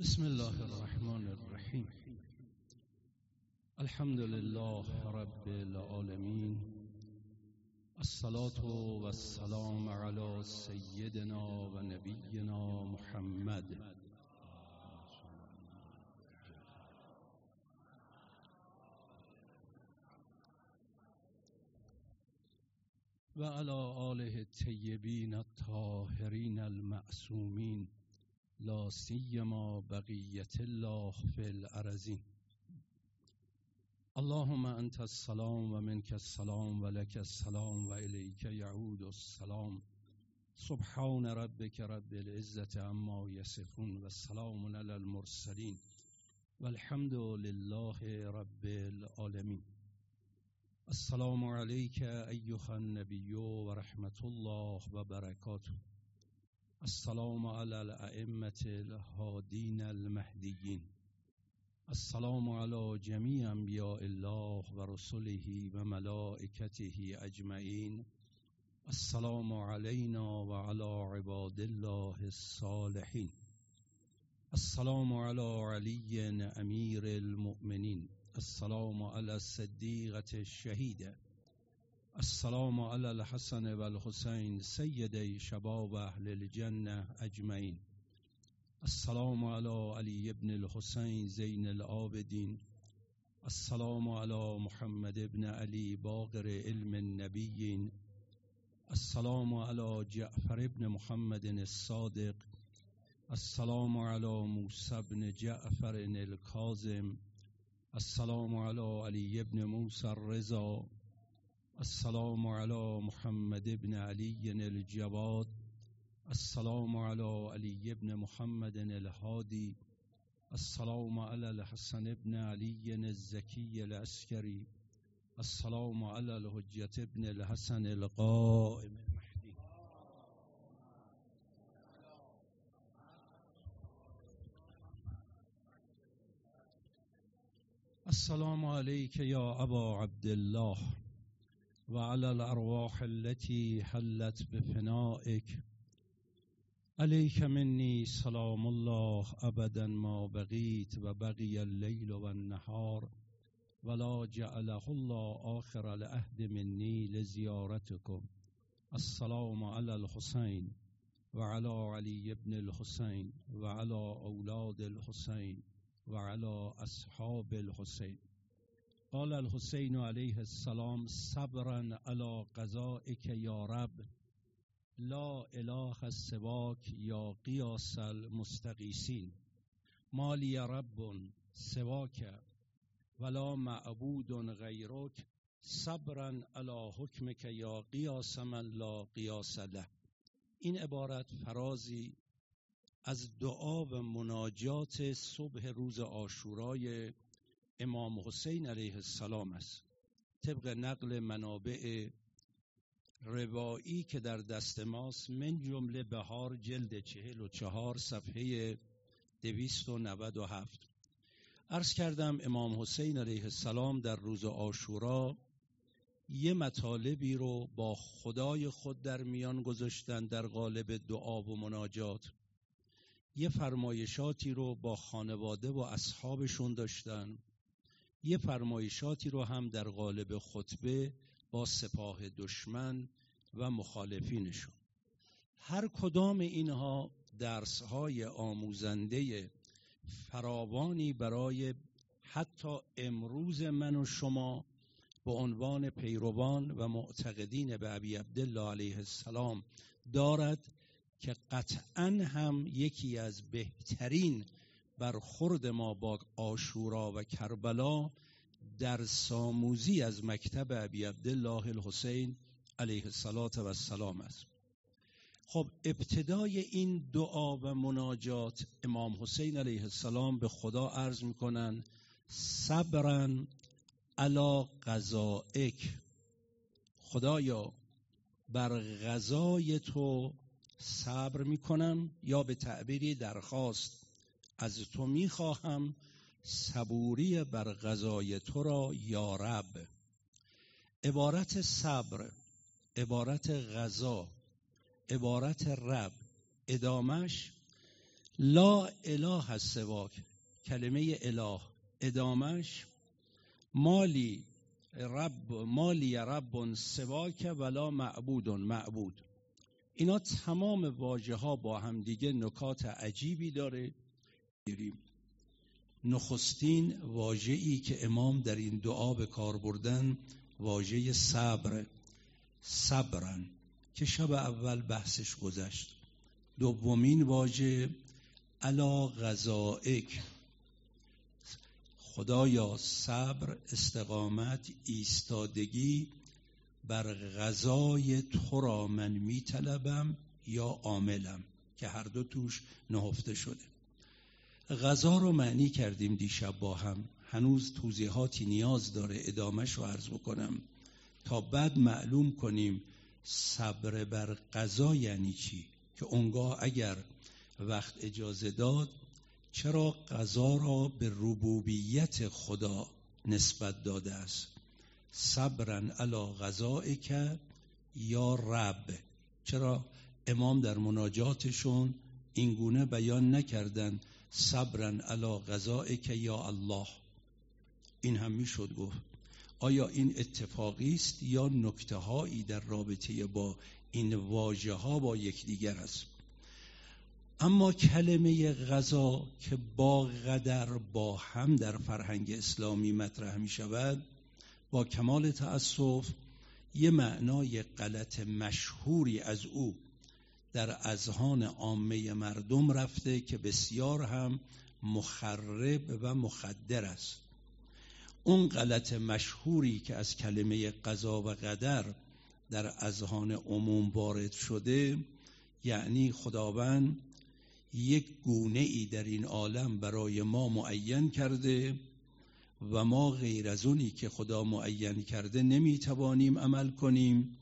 بسم الله الرحمن الرحیم. الحمد لله رب العالمین. الصلاة والسلام على سيدنا و نبینا محمد. و على آله الطیبین الطاهرین المعصومین. لا سیما بقیت الله فی الارضین. اللهم انت السلام و منك السلام و لك السلام و الیک یعود السلام. سبحان ربك رب العزة عما يصفون و سلام علی المرسلین. والحمد لله رب العالمین. السلام عليك أيها النبي ورحمة الله وبركاته السلام على الأئمة الهادين المهديين. السلام على جميع أنبياء الله ورسله وملائكته أجمعين. السلام علينا وعلى عباد الله الصالحين. السلام على علي أمير المؤمنين. السلام على الصديقة الشهيدة. السلام على الحسن والحسين سيدي شباب أهل الجنة أجمعين السلام على علي بن الحسين زين العابدين السلام على محمد بن علي باقر علم النبيين السلام على جعفر بن محمد الصادق. السلام على موسى بن جعفر الكاظم السلام على علي بن موسى الرضا. السلام على محمد بن علي الجواد السلام على علي بن محمد الهادي. السلام على الحسن بن علي الزكي العسكري. السلام على الحجة بن الحسن القائم المهدي. السلام عليك يا أبا عبد الله. وعلى الأرواح التي حلت بفنائك. عليك مني سلام الله أبدا ما بقيت وبقي الليل والنهار ولا جعله الله آخر العهد مني لزيارتكم. السلام على الحسين وعلى علي بن الحسين وعلى أولاد الحسين وعلى أصحاب الحسين. قال الحسين عليه السلام صبرا على قضائك يا رب لا إله سواك يا قياس المستقيسين ما لي رب سواك ولا معبود غيرك صبرا على حكمك يا قياس من لا قياس له. این عبارت فرازی از دعا و مناجات صبح روز آشورای امام حسین علیه السلام است. طبق نقل منابع روایی که در دست ماست من جمله بهار جلد چهل و چهار صفحه دویست و نود و هفت. عرض کردم امام حسین علیه السلام در روز آشورا یه مطالبی رو با خدای خود در میان گذاشتن در قالب دعا و مناجات. یه فرمایشاتی رو با خانواده و اصحابشون داشتن. یه فرمایشاتی رو هم در قالب خطبه با سپاه دشمن و مخالفینشون. هر کدام اینها درسهای آموزنده فراوانی برای حتی امروز من و شما به عنوان پیروان و معتقدین به ابی عبدالله علیه السلام دارد که قطعا هم یکی از بهترین برخورد ما با آشورا و کربلا در ساموزی از مکتب ابی عبدالله الحسین علیه السلام است. خب ابتدای این دعا و مناجات امام حسین علیه السلام به خدا عرض می‌کنن صبرا علا غذائک خدایا بر غذای تو صبر می‌کنم یا به تعبیری درخواست از تو می‌خواهم صبوری بر غذای تو را یا رب. عبارت صبر عبارت غذا عبارت رب. ادامش لا اله از سواک کلمه اله. ادامش مالی رب مالی رب سواک ولا معبود معبود. اینا تمام واژه ها با هم دیگه نکات عجیبی داره. نخستین واژه‌ای که امام در این دعا به کار بردن واژه صبر. صبرن که شب اول بحثش گذشت. دومین واژه علا غذائک. خدایا صبر استقامت ایستادگی بر غذای تو را من میطلبم یا عاملم که هر دو توش نهفته شده. غذا رو معنی کردیم دیشب با هم. هنوز توضیحاتی نیاز داره ادامش رو عرض بکنم. تا بعد معلوم کنیم صبر بر غذا یعنی چی؟ که اونگاه اگر وقت اجازه داد چرا غذا را به ربوبیت خدا نسبت داده است؟ صبرن علا که یا رب؟ چرا امام در مناجاتشون اینگونه بیان نکردن صبرن علا که یا الله. این هم می‌شد گفت. آیا این اتفاقی است یا نکته هایی در رابطه با این واژه ها با یکدیگر است؟ اما کلمه غذا که با قدر با هم در فرهنگ اسلامی مطرح می شود با کمال تأسف یه معنای غلط مشهوری از او در اذهان عامه مردم رفته که بسیار هم مخرب و مخدر است. اون غلط مشهوری که از کلمه قضا و قدر در اذهان عموم وارد شده یعنی خداوند یک گونه ای در این عالم برای ما معین کرده و ما غیر از اونی که خدا معین کرده نمی‌توانیم عمل کنیم.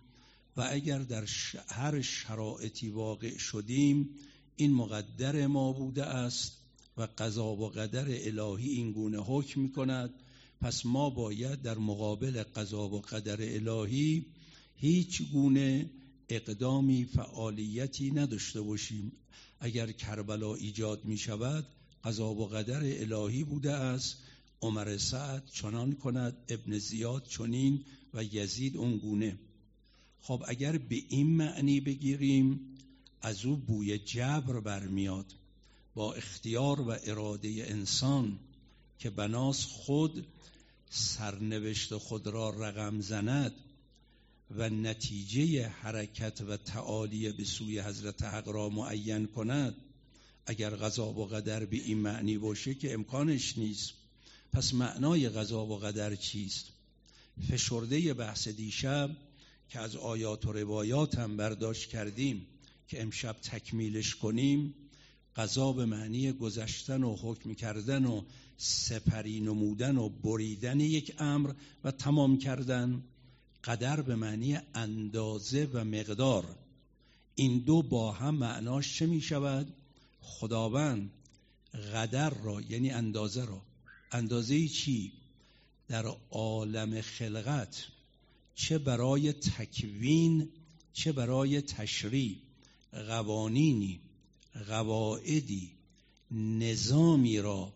و اگر در هر شرایطی واقع شدیم این مقدر ما بوده است و قضا و قدر الهی این گونه حکم می کند پس ما باید در مقابل قضا و قدر الهی هیچ گونه اقدامی فعالیتی نداشته باشیم. اگر کربلا ایجاد می شود قضا و قدر الهی بوده است. عمر سعد چنان کند ابن زیاد چنین و یزید اون گونه. خب اگر به این معنی بگیریم از او بوی جبر برمیاد با اختیار و اراده انسان که بناس خود سرنوشت خود را رقم زند و نتیجه حرکت و تعالی به سوی حضرت حق را معین کند. اگر غذا و قدر به این معنی باشه که امکانش نیست. پس معنای غذا و قدر چیست؟ فشرده بحث دیشب که از آیات و روایات هم برداشت کردیم که امشب تکمیلش کنیم قضا به معنی گذشتن و حکم کردن و سپری نمودن و بریدن یک امر و تمام کردن قدر به معنی اندازه و مقدار این دو با هم معناش چه می شود؟ خداوند قدر را یعنی اندازه را اندازه چی؟ در عالم خلقت چه برای تکوین چه برای تشریع. قوانینی قواعدی نظامی را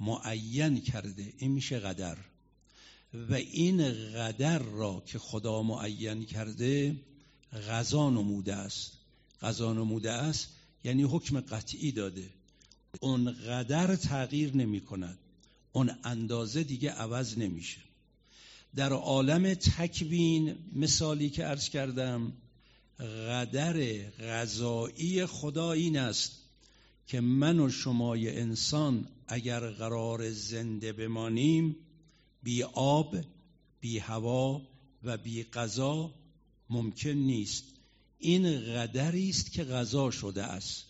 معین کرده. این میشه قدر. و این قدر را که خدا معین کرده غذا نموده است. غذا نموده است یعنی حکم قطعی داده. اون قدر تغییر نمی کند اون اندازه دیگه عوض نمیشه. در عالم تکوین مثالی که عرض کردم قدر غذایی خدا این است که من و شمای انسان اگر قرار زنده بمانیم بی آب بی هوا و بی غذا ممکن نیست. این قدری است که غذا شده است.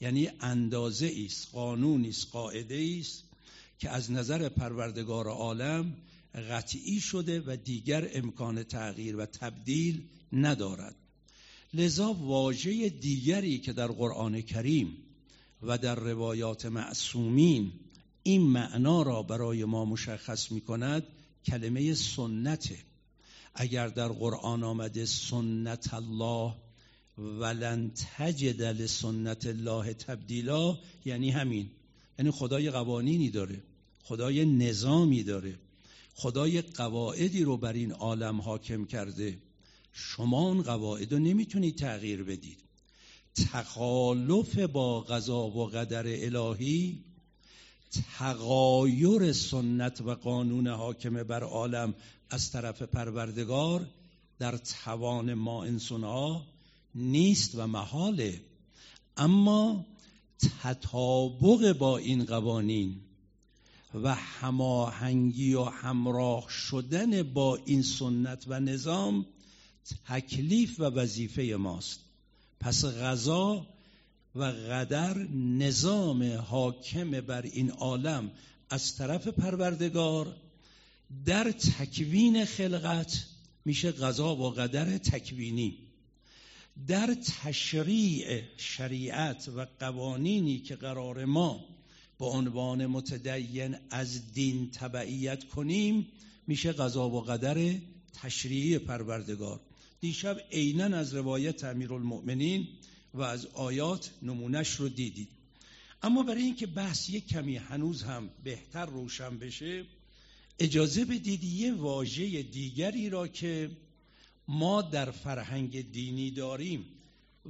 یعنی اندازه است قانونی است قاعده است که از نظر پروردگار عالم قطعی شده و دیگر امکان تغییر و تبدیل ندارد. لذا واژه دیگری که در قرآن کریم و در روایات معصومین این معنا را برای ما مشخص می کند کلمه سنته اگر در قرآن آمده سنت الله ولن تجد لسنت الله تبدیلا یعنی همین. یعنی خدای قوانینی داره خدای نظامی داره. خدای قواعدی رو بر این عالم حاکم کرده. شما اون قواعد رو نمی‌تونید تغییر بدید. تخالف با قضا و قدر الهی تغایر سنت و قانون حاکم بر عالم از طرف پروردگار در توان ما انسان نیست و محاله. اما تطابق با این قوانین و هماهنگی و همراه شدن با این سنت و نظام تکلیف و وظیفه ماست. پس غذا و قدر نظام حاکم بر این عالم از طرف پروردگار در تکوین خلقت میشه غذا و قدر تکوینی. در تشریع شریعت و قوانینی که قرار ما با عنوان متدین از دین تبعیت کنیم میشه قضا و قدر تشریعی پروردگار. دیشب عینا از روایت امیرالمؤمنین و از آیات نمونش رو دیدید. اما برای اینکه بحث یک کمی هنوز هم بهتر روشن بشه اجازه بدید یه واژه دیگری را که ما در فرهنگ دینی داریم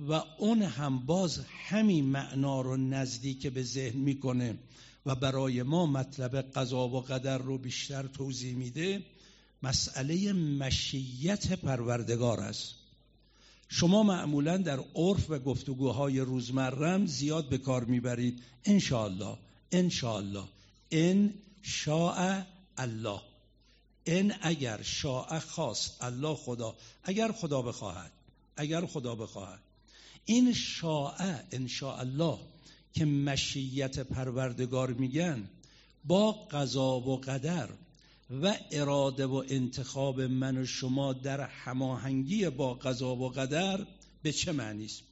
و اون هم باز همین معنا رو نزدیک به ذهن می‌کنه و برای ما مطلب قضا و قدر رو بیشتر توضیح میده مسئله مشیت پروردگار است. شما معمولا در عرف و گفتگوهای روزمرم زیاد به کار می‌برید. انشاءالله انشاءالله. ان شاء الله. ان اگر شاء خواست الله خدا. اگر خدا بخواهد اگر خدا بخواهد. این شاء ان الله که مشیت پروردگار میگن با قضا و قدر و اراده و انتخاب من و شما در هماهنگی با قضا و قدر به چه معنی است؟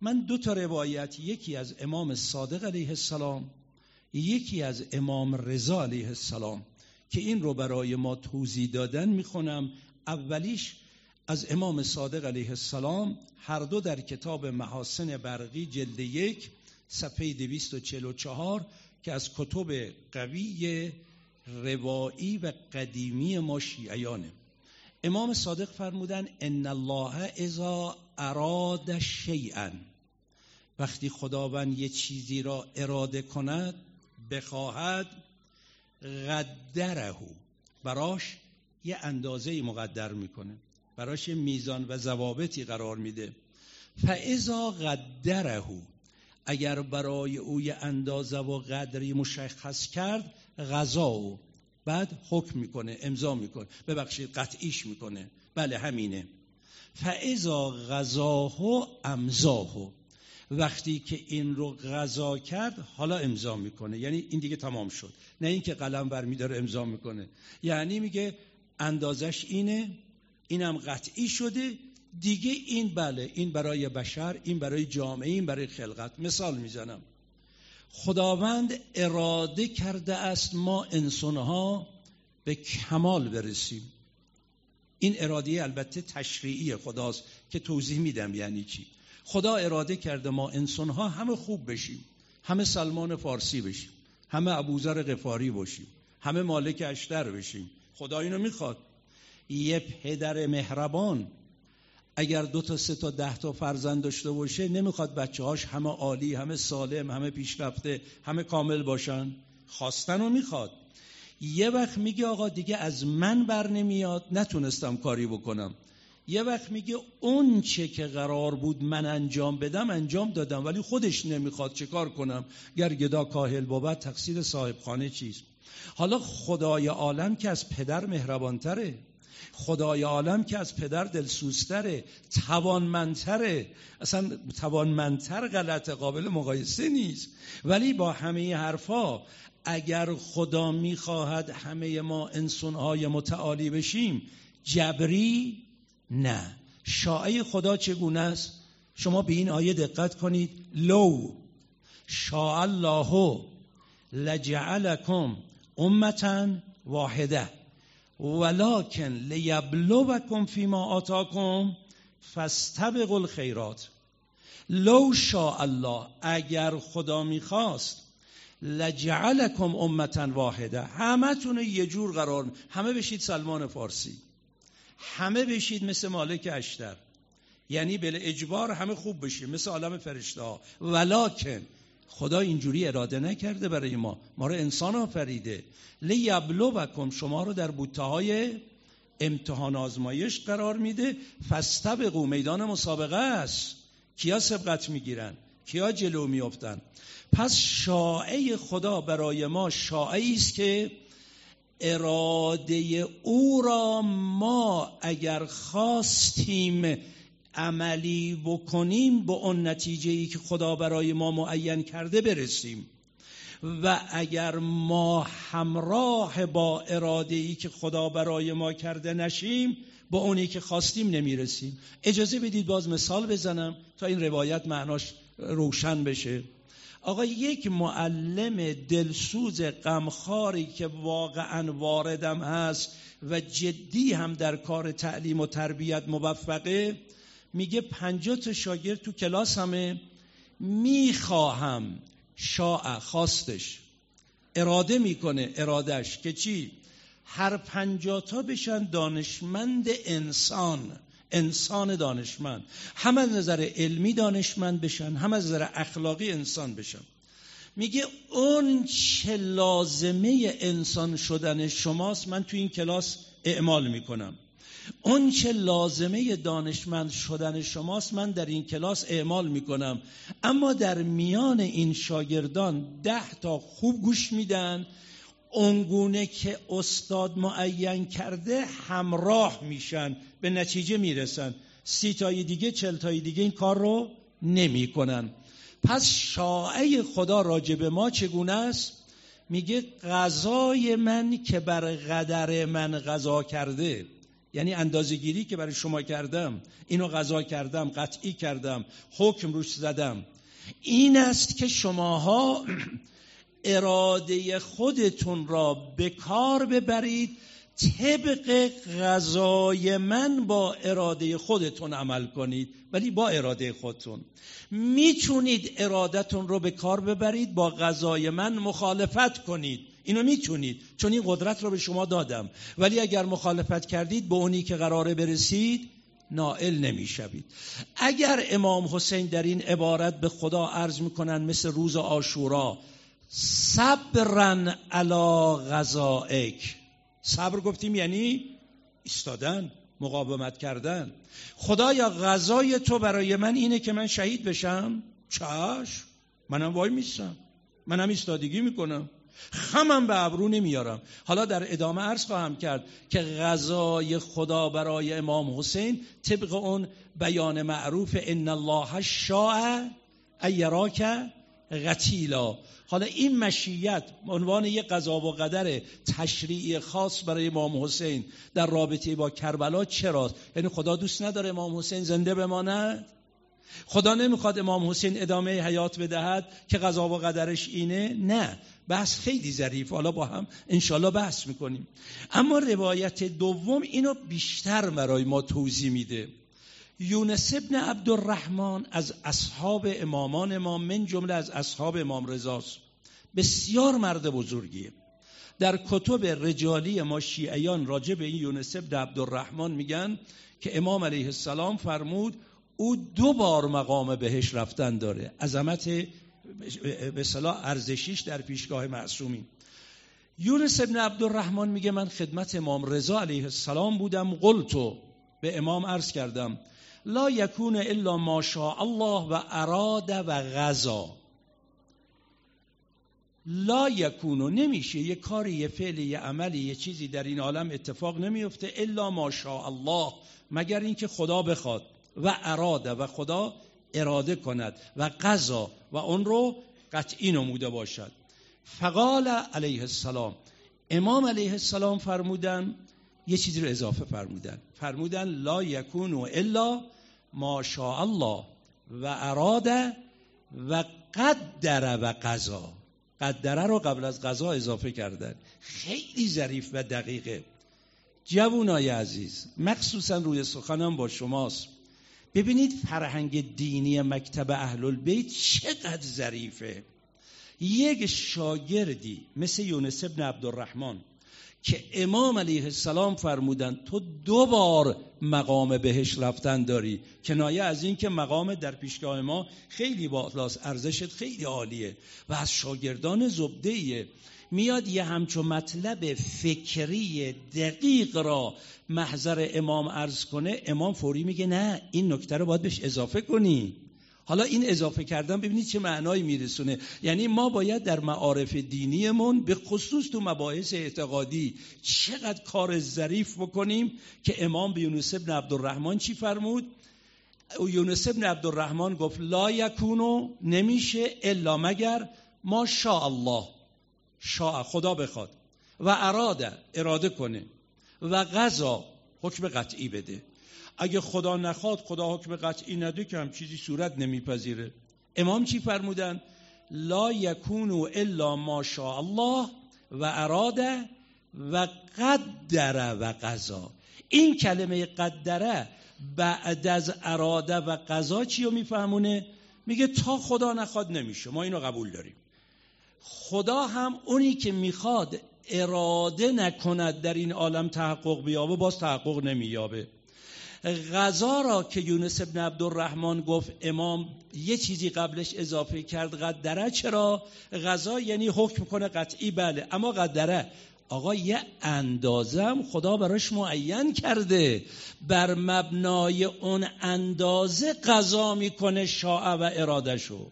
من دو تا روایت یکی از امام صادق علیه السلام یکی از امام رضا علیه السلام که این رو برای ما توضیح دادن می‌خونم. اولیش از امام صادق علیه السلام هر دو در کتاب محاسن برقی جلد یک صفحه 244 که از کتب قوی روایی و قدیمی ما شیعیانه. امام صادق فرمودن ان الله اذا اراد شیئا. وقتی خداوند یه چیزی را اراده کند بخواهد قدره براش یه اندازه مقدر می‌کنه. براش میزان و ضوابطی قرار میده. فاذا قدره اگر برای او یه اندازه و قدری مشخص کرد غذا و بعد حکم می‌کنه امضا می‌کنه. ببخشید قطعیش می‌کنه. بله همینه. فاذا غذاه امضاه. وقتی که این رو غذا کرد حالا امضا می‌کنه. یعنی این دیگه تمام شد. نه اینکه قلم بر میداره امضا می‌کنه. یعنی میگه اندازش اینه اینم قطعی شده. دیگه این بله این برای بشر این برای جامعه این برای خلقت. مثال می‌زنم. خداوند اراده کرده است ما انسانها به کمال برسیم. این اراده البته تشریعی خداست که توضیح میدم یعنی چی. خدا اراده کرده ما انسانها همه خوب بشیم همه سلمان فارسی بشیم همه ابوذر غفاری باشیم همه مالک اشتر بشیم. خدا اینو می‌خواد. یه پدر مهربان. اگر دو تا سه تا ده تا فرزند داشته باشه نمی‌خواد بچه هاش همه عالی همه سالم همه پیشرفته همه کامل باشن. خواستن و می‌خواد. یه وقت میگه آقا دیگه از من بر نمیاد. نتونستم کاری بکنم. یه وقت میگه اون چه که قرار بود من انجام بدم انجام دادم. ولی خودش نمی‌خواد چه کار کنم. گر گدا کاهل بابد تقصیر صاحب خانه چیست؟ حالا خدای عالم که از پدر مهربانتره. خدای عالم که از پدر دلسوزتره توانمندتره. اصلا توانمندتر غلط قابل مقایسه نیست. ولی با همه حرفا اگر خدا می‌خواهد همه ما انسانهای متعالی بشیم جبری نه. شاعه خدا چگونه است؟ شما به این آیه دقت کنید. لو شاء الله لجعلکم امتا واحده ولکن لیبلوکم فیما آتاکم فاستبقوا الخیرات. لو شاء الله اگر خدا می‌خواست لجعلکم امتا واحده همه تون یه جور قرار همه بشید سلمان فارسی. همه بشید مثل مالک اشتر. یعنی بل اجبار همه خوب بشید مثل عالم فرشته ها ولکن خدا اینجوری اراده نکرده برای ما. ما رو انسان آفریده. لیبلوکم شما رو در بوته های امتحان آزمایش قرار میده. فستبقو میدان مسابقه است. کیا سبقت می‌گیرن؟ کیا جلو میافتن؟ پس شاعه خدا برای ما شاعه است که اراده او را ما اگر خواستیم عملی بکنیم به اون نتیجه ای که خدا برای ما معین کرده برسیم. و اگر ما همراه با اراده ای که خدا برای ما کرده نشیم با اونی که خواستیم نمی‌رسیم. اجازه بدید باز مثال بزنم تا این روایت معناش روشن بشه. آقا یک معلم دلسوز غمخواری که واقعا واردم هست و جدی هم در کار تعلیم و تربیت موفقه میگه پنجاه تا شاگرد تو کلاس همه. می‌خواهم شاع خواستش. اراده می‌کنه ارادش که چی؟ هر پنجاه بشن دانشمند انسان انسان دانشمند. هم از نظر علمی دانشمند بشن هم از نظر اخلاقی انسان بشن. میگه اون چه لازمه انسان شدن شماست من تو این کلاس اعمال می‌کنم. اون چه لازمه دانشمند شدن شماست من در این کلاس اعمال می‌کنم. اما در میان این شاگردان ده تا خوب گوش میدن. اونگونه که استاد معین کرده همراه میشن به نتیجه می‌رسن. سی تای دیگه چل تای دیگه این کار رو نمی‌کنن. پس شاعه خدا راجب ما چگونه است؟ میگه غذای من که بر قدر من غذا کرده. یعنی اندازه گیری که برای شما کردم اینو غذا کردم قطعی کردم حکم روش زدم. این است که شماها اراده خودتون را به کار ببرید طبق غذای من با اراده خودتون عمل کنید ولی با اراده خودتون. می‌تونید ارادتون رو به کار ببرید با غذای من مخالفت کنید. اینو می‌تونید. چون این قدرت رو به شما دادم. ولی اگر مخالفت کردید به اونی که قراره برسید نائل نمی‌شوید. اگر امام حسین در این عبارت به خدا عرض می‌کنن مثل روز آشورا صبرن علا غذائک. صبر گفتیم یعنی ایستادن مقاومت کردن. خدایا غذای تو برای من اینه که من شهید بشم؟ چش منم وای میستم منم ایستادگی می‌کنم. خمم به ابرو نمیارم. حالا در ادامه عرض خواهم کرد که غذای خدا برای امام حسین طبق اون بیان معروف ان الله شاء ایراک غتیلا. حالا این مشیت عنوان یک قضا و قدر تشریعی خاص برای امام حسین در رابطه با کربلا چراست؟ یعنی خدا دوست نداره امام حسین زنده بماند؟ خدا نمی‌خواد امام حسین ادامه حیات بدهد که قضا و قدرش اینه. نه بحث خیلی ظریف. حالا با هم انشالله بحث می‌کنیم. اما روایت دوم اینو بیشتر برای ما توضیح میده. یونس ابن عبدالرحمن از اصحاب امامان امام من جمله از اصحاب امام رضاست. بسیار مرد بزرگیه. در کتب رجالی ما شیعیان راجع به این یونس ابن عبدالرحمن میگن که امام علیه السلام فرمود او دو بار مقام بهش رفتن داره. عظمت به صلاح ارزشیش در پیشگاه معصومین یونس ابن عبدالرحمن میگه من خدمت امام رضا علیه السلام بودم. قلتو به امام عرض کردم لا یکون الا ما شاء الله و اراد و غذا. لا یکونو نمیشه یه کاری یه فعلی یه عملی یه چیزی در این عالم اتفاق نمیفته الا ما شاء الله مگر اینکه خدا بخواد. و اراده و خدا اراده کند و قضا و اون رو قطعی نموده باشد. فقال علیه السلام امام علیه السلام فرمودن یه چیزی رو اضافه فرمودن. فرمودن لا یکونو الا ما شاء الله و اراده و قدر و قضا قدره رو قبل از قضا اضافه کردن. خیلی ظریف و دقیقه. جوونای عزیز مخصوصا روی سخنم با شماست. ببینید فرهنگ دینی مکتب اهل البیت چقدر ظریفه. یک شاگردی مثل یونس ابن عبدالرحمن که امام علیه السلام فرمودن تو دو بار مقام بهش رفتن داری. کنایه از این که مقام در پیشگاه ما خیلی بالاست ارزشت خیلی عالیه و از شاگردان زبده میاد یه همچو مطلب فکری دقیق را محضر امام عرض کنه امام فوری میگه نه این نکته رو باید بهش اضافه کنی. حالا این اضافه کردن ببینید چه معنایی میرسونه. یعنی ما باید در معارف دینیمون به خصوص تو مباحث اعتقادی چقدر کار ظریف بکنیم که امام به یونس ابن عبدالرحمن چی فرمود؟ یونس ابن عبدالرحمن گفت لا یکونو نمیشه الا مگر ما شاء الله شاء خدا بخواد. و اراده اراده کنه. و غذا حکم قطعی بده. اگه خدا نخواد خدا حکم قطعی نده که هم چیزی صورت نمیپذیره. امام چی فرمودن؟ لا یکونو الا ما شاء الله و اراده و قدره و قضا این کلمه قدره بعد از اراده و قضا چی رو میفهمونه؟ میگه تا خدا نخواد نمیشه. ما اینو قبول داریم. خدا هم اونی که می‌خواد اراده نکند در این عالم تحقق بیابه باز تحقق نمییابه. غذا را که یونس ابن عبدالرحمن گفت امام یه چیزی قبلش اضافه کرد قدره چرا؟ غذا یعنی حکم کنه قطعی بله. اما قدره آقا یه اندازم خدا براش معین کرده. بر مبنای اون اندازه قضا می‌کنه شاع و ارادشو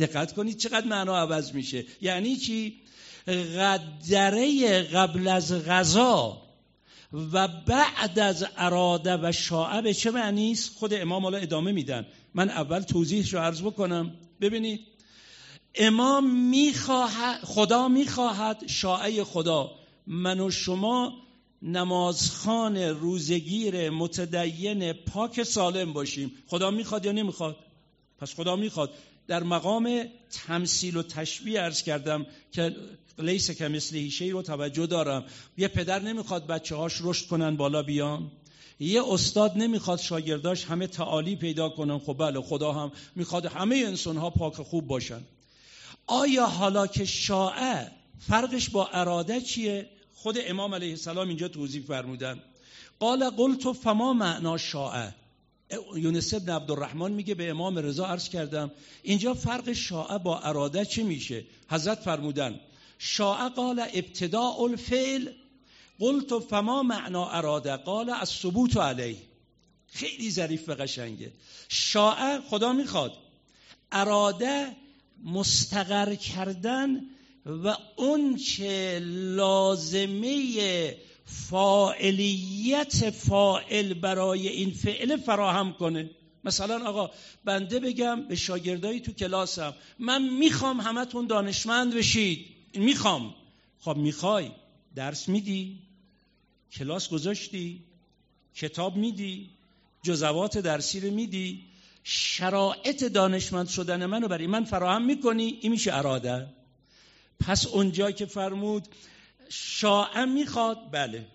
دقت کنید چقدر معنا عوض میشه. یعنی چی؟ قدره قبل از غذا و بعد از اراده و شاعه به چه معنی است؟ خود امام حالا ادامه میدن. من اول توضیحش رو عرض بکنم. ببینید امام می‌خواهد خدا می‌خواهد شاعه خدا. من و شما نمازخان روزگیر متدین پاک سالم باشیم. خدا می‌خواد یا نمی‌خواد؟ پس خدا می‌خواد. در مقام تمثیل و تشبیه ارز کردم که لیس که مثل شی رو توجه دارم. یه پدر نمی‌خواد بچه هاش رشد کنن بالا بیان یه استاد نمی‌خواد شاگرداش همه تعالی پیدا کنن. خب بله خدا هم می‌خواد همه انسان ها پاک خوب باشن. آیا حالا که شاعه فرقش با اراده چیه؟ خود امام علیه السلام اینجا توضیح فرمودن. قال قلت فما معنا شاعه یونس ابن عبدالرحمن میگه به امام رضا عرض کردم اینجا فرق شاعه با اراده چی میشه؟ حضرت فرمودن شاعه قال ابتداء الفعل قلت فما معنا اراده؟ قال از ثبوت علیه. خیلی ظریف و قشنگه. شاعه خدا می‌خواد اراده مستقر کردن و اون چه لازمه فاعلیت فائل برای این فعل فراهم کنه. مثلا آقا بنده بگم به شاگردایی تو کلاسم من می‌خوام همتون دانشمند بشید. می‌خوام. خب می‌خوای. درس میدی. کلاس گذاشتی. کتاب میدی. جزوات درسی رو میدی. شرایط دانشمند شدن منو برای من فراهم می‌کنی. این میشه اراده. پس اونجا که فرمود شاعه می‌خواد بله.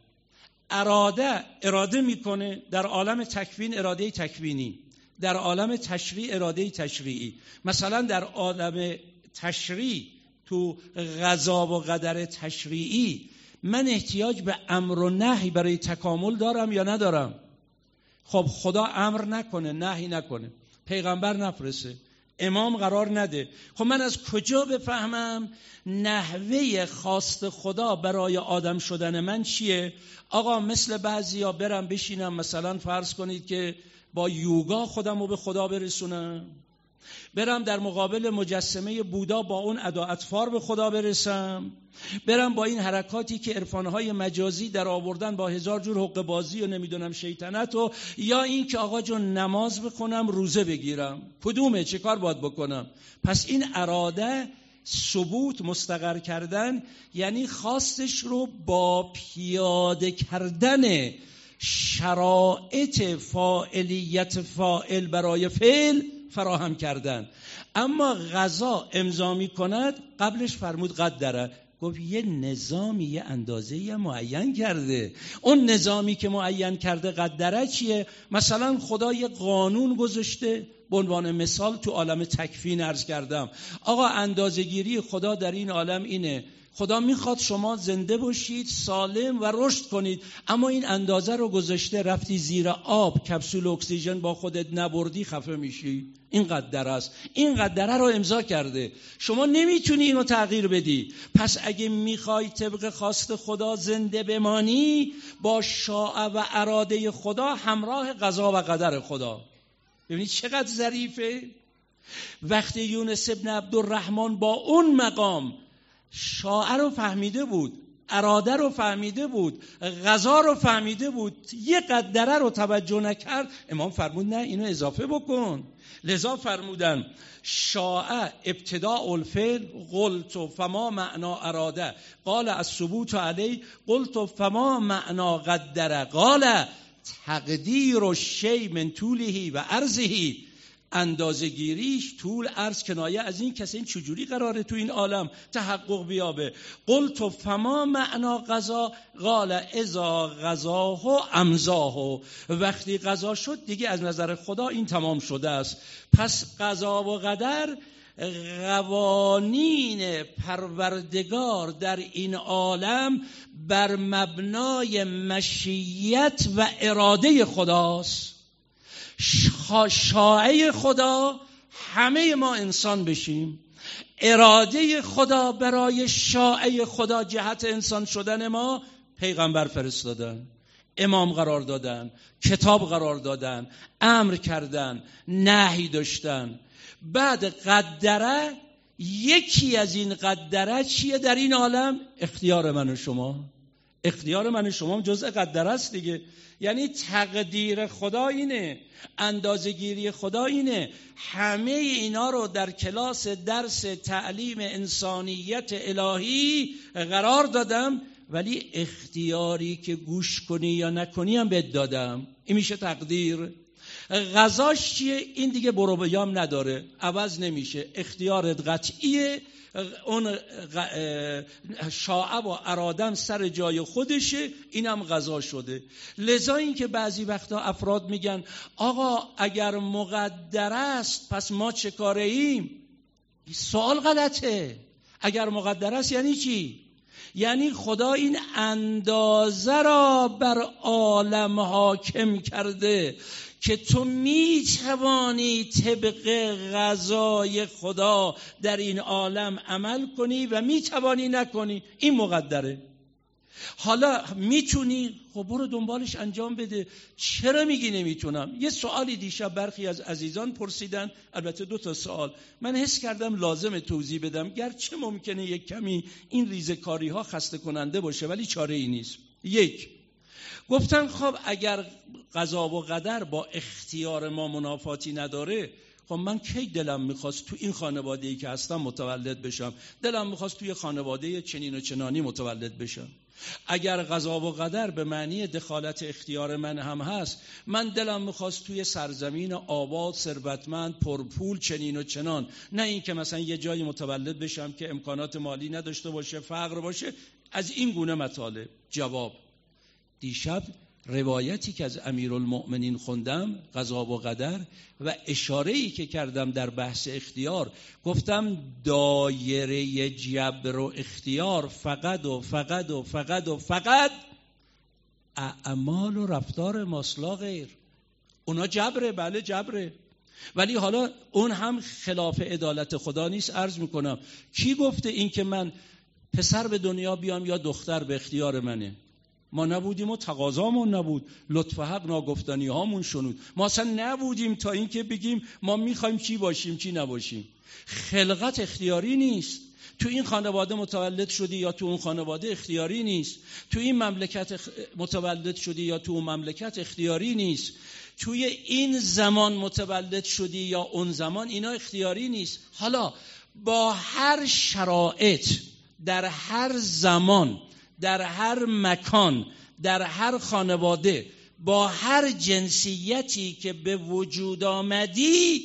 اراده اراده می‌کنه در عالم تکوین اراده تکوینی در عالم تشریع اراده تشریعی. مثلا در عالم تشریع تو غذا و قدر تشریعی من احتیاج به امر و نهی برای تکامل دارم یا ندارم؟ خب خدا امر نکنه نهی نکنه. پیغمبر نفرسه امام قرار نده. خب من از کجا بفهمم نحوه خواست خدا برای آدم شدن من چیه؟ آقا مثل بعضیا برم بشینم مثلا فرض کنید که با یوگا خودم رو به خدا برسونم. برم در مقابل مجسمه بودا با اون ادا اطفار به خدا برسم. برم با این حرکاتی که عرفانهای مجازی در آوردن با هزار جور حق بازی و نمی‌دونم شیطنت و یا این که آقا جون نماز بکنم روزه بگیرم. کدومه؟ چه کار باید بکنم؟ پس این اراده ثبوت مستقر کردن یعنی خواستش رو با پیاده کردن شرایط فاعلیت فائل برای فعل فراهم کردن. اما غذا امضا می کند قبلش فرمود قدره گفت یه نظامی یه اندازه معین کرده. اون نظامی که معین کرده قدره چیه؟ مثلا خدا یه قانون گذاشته. به عنوان مثال تو عالم تکفین ارز کردم. آقا اندازگیری خدا در این عالم اینه. خدا می‌خواد شما زنده باشید سالم و رشد کنید. اما این اندازه رو گذاشته رفتی زیر آب کپسول اکسیژن با خودت نبردی خفه میشی. این قدر است این قدره رو امضا کرده. شما نمی‌تونی اینو تغییر بدی. پس اگه می‌خوای طبق خواست خدا زنده بمانی با شاع و اراده خدا همراه قضا و قدر خدا. ببینید چقدر ظریفه؟ وقتی یونس ابن عبدالرحمن با اون مقام شاعر رو فهمیده بود اراده رو فهمیده بود غذا رو فهمیده بود یه قدره رو توجه نکرد. امام فرمود نه اینو اضافه بکن. لذا فرمودن شاع ابتداء الفعل قلت فما معنا اراده. قال از ثبوت علی قلت فما معنا قدره. قال تقدیر و شی من طولهی و عرضهی اندازگیریش طول عرض کنایه از این کسی این چجوری قراره تو این عالم تحقق بیابه. قلت و فما معنا غذا؟ قال ازا غذاه و امزاه. وقتی غذا شد دیگه از نظر خدا این تمام شده است. پس غذا و قدر قوانین پروردگار در این عالم بر مبنای مشیت و اراده خداست. شاعه خدا همه ما انسان بشیم. اراده خدا برای شاعه خدا جهت انسان شدن ما پیغمبر فرستادن امام قرار دادن کتاب قرار دادن امر کردن نهی داشتن. بعد قدره یکی از این قدره چیه در این عالم؟ اختیار من و شما. اختیار من و شما جزء قدره است دیگه. یعنی تقدیر خدا اینه اندازگیری خدا اینه. همه اینا رو در کلاس درس تعلیم انسانیت الهی قرار دادم ولی اختیاری که گوش کنی یا نکنی هم بهت دادم. این میشه تقدیر. غذاش چیه؟ این دیگه برو بیام نداره. عوض نمیشه. اختیارت قطعیه. اون شاعب و ارادم سر جای خودشه اینم غذا شده. لذا اینکه بعضی وقتا افراد میگن آقا اگر مقدر است پس ما چه کاره ایم سوال غلطه. اگر مقدر است یعنی چی؟ یعنی خدا این اندازه را بر عالم حاکم کرده. که تو می توانی طبق غذای خدا در این عالم عمل کنی و می توانی نکنی. این مقدره. حالا می‌تونی؟ خب برو دنبالش انجام بده. چرا میگی نمی‌تونم؟ یه سوالی دیشب برخی از عزیزان پرسیدن. البته دو تا سوال. من حس کردم لازم توضیح بدم. گرچه ممکنه یک کمی این ریزکاری ها خسته کننده باشه ولی چاره ای نیست. یک گفتن خب اگر قضا و قدر با اختیار ما منافاتی نداره خب من کی دلم می‌خواست تو این خانواده ای که هستم متولد بشم؟ دلم می‌خواست توی خانواده چنین و چنانی متولد بشم. اگر قضا و قدر به معنی دخالت اختیار من هم هست من دلم می‌خواست توی سرزمین آباد ثروتمند پرپول چنین و چنان. نه اینکه مثلا یه جایی متولد بشم که امکانات مالی نداشته باشه فقر باشه. از این گونه مطالب. جواب دیشب روایتی که از امیرالمؤمنین خوندم قضا و قدر و اشاره ای که کردم در بحث اختیار گفتم دایره جبر و اختیار فقط و فقط و فقط و فقط اعمال و رفتار ماسلا غیر. اونا جبره بله جبره. ولی حالا اون هم خلاف عدالت خدا نیست عرض می‌کنم. کی گفته این که من پسر به دنیا بیام یا دختر به اختیار منه؟ ما نبودیم و تقاضامون نبود. لطف حق ناگفتنی هامون شنود. ما اصلا نبودیم تا اینکه بگیم ما می‌خوایم چی باشیم چی نباشیم. خلقت اختیاری نیست. تو این خانواده متولد شدی یا تو اون خانواده اختیاری نیست. تو این مملکت متولد شدی یا تو اون مملکت اختیاری نیست. توی این زمان متولد شدی یا اون زمان اینا اختیاری نیست. حالا با هر شرایط در هر زمان در هر مکان در هر خانواده با هر جنسیتی که به وجود آمدی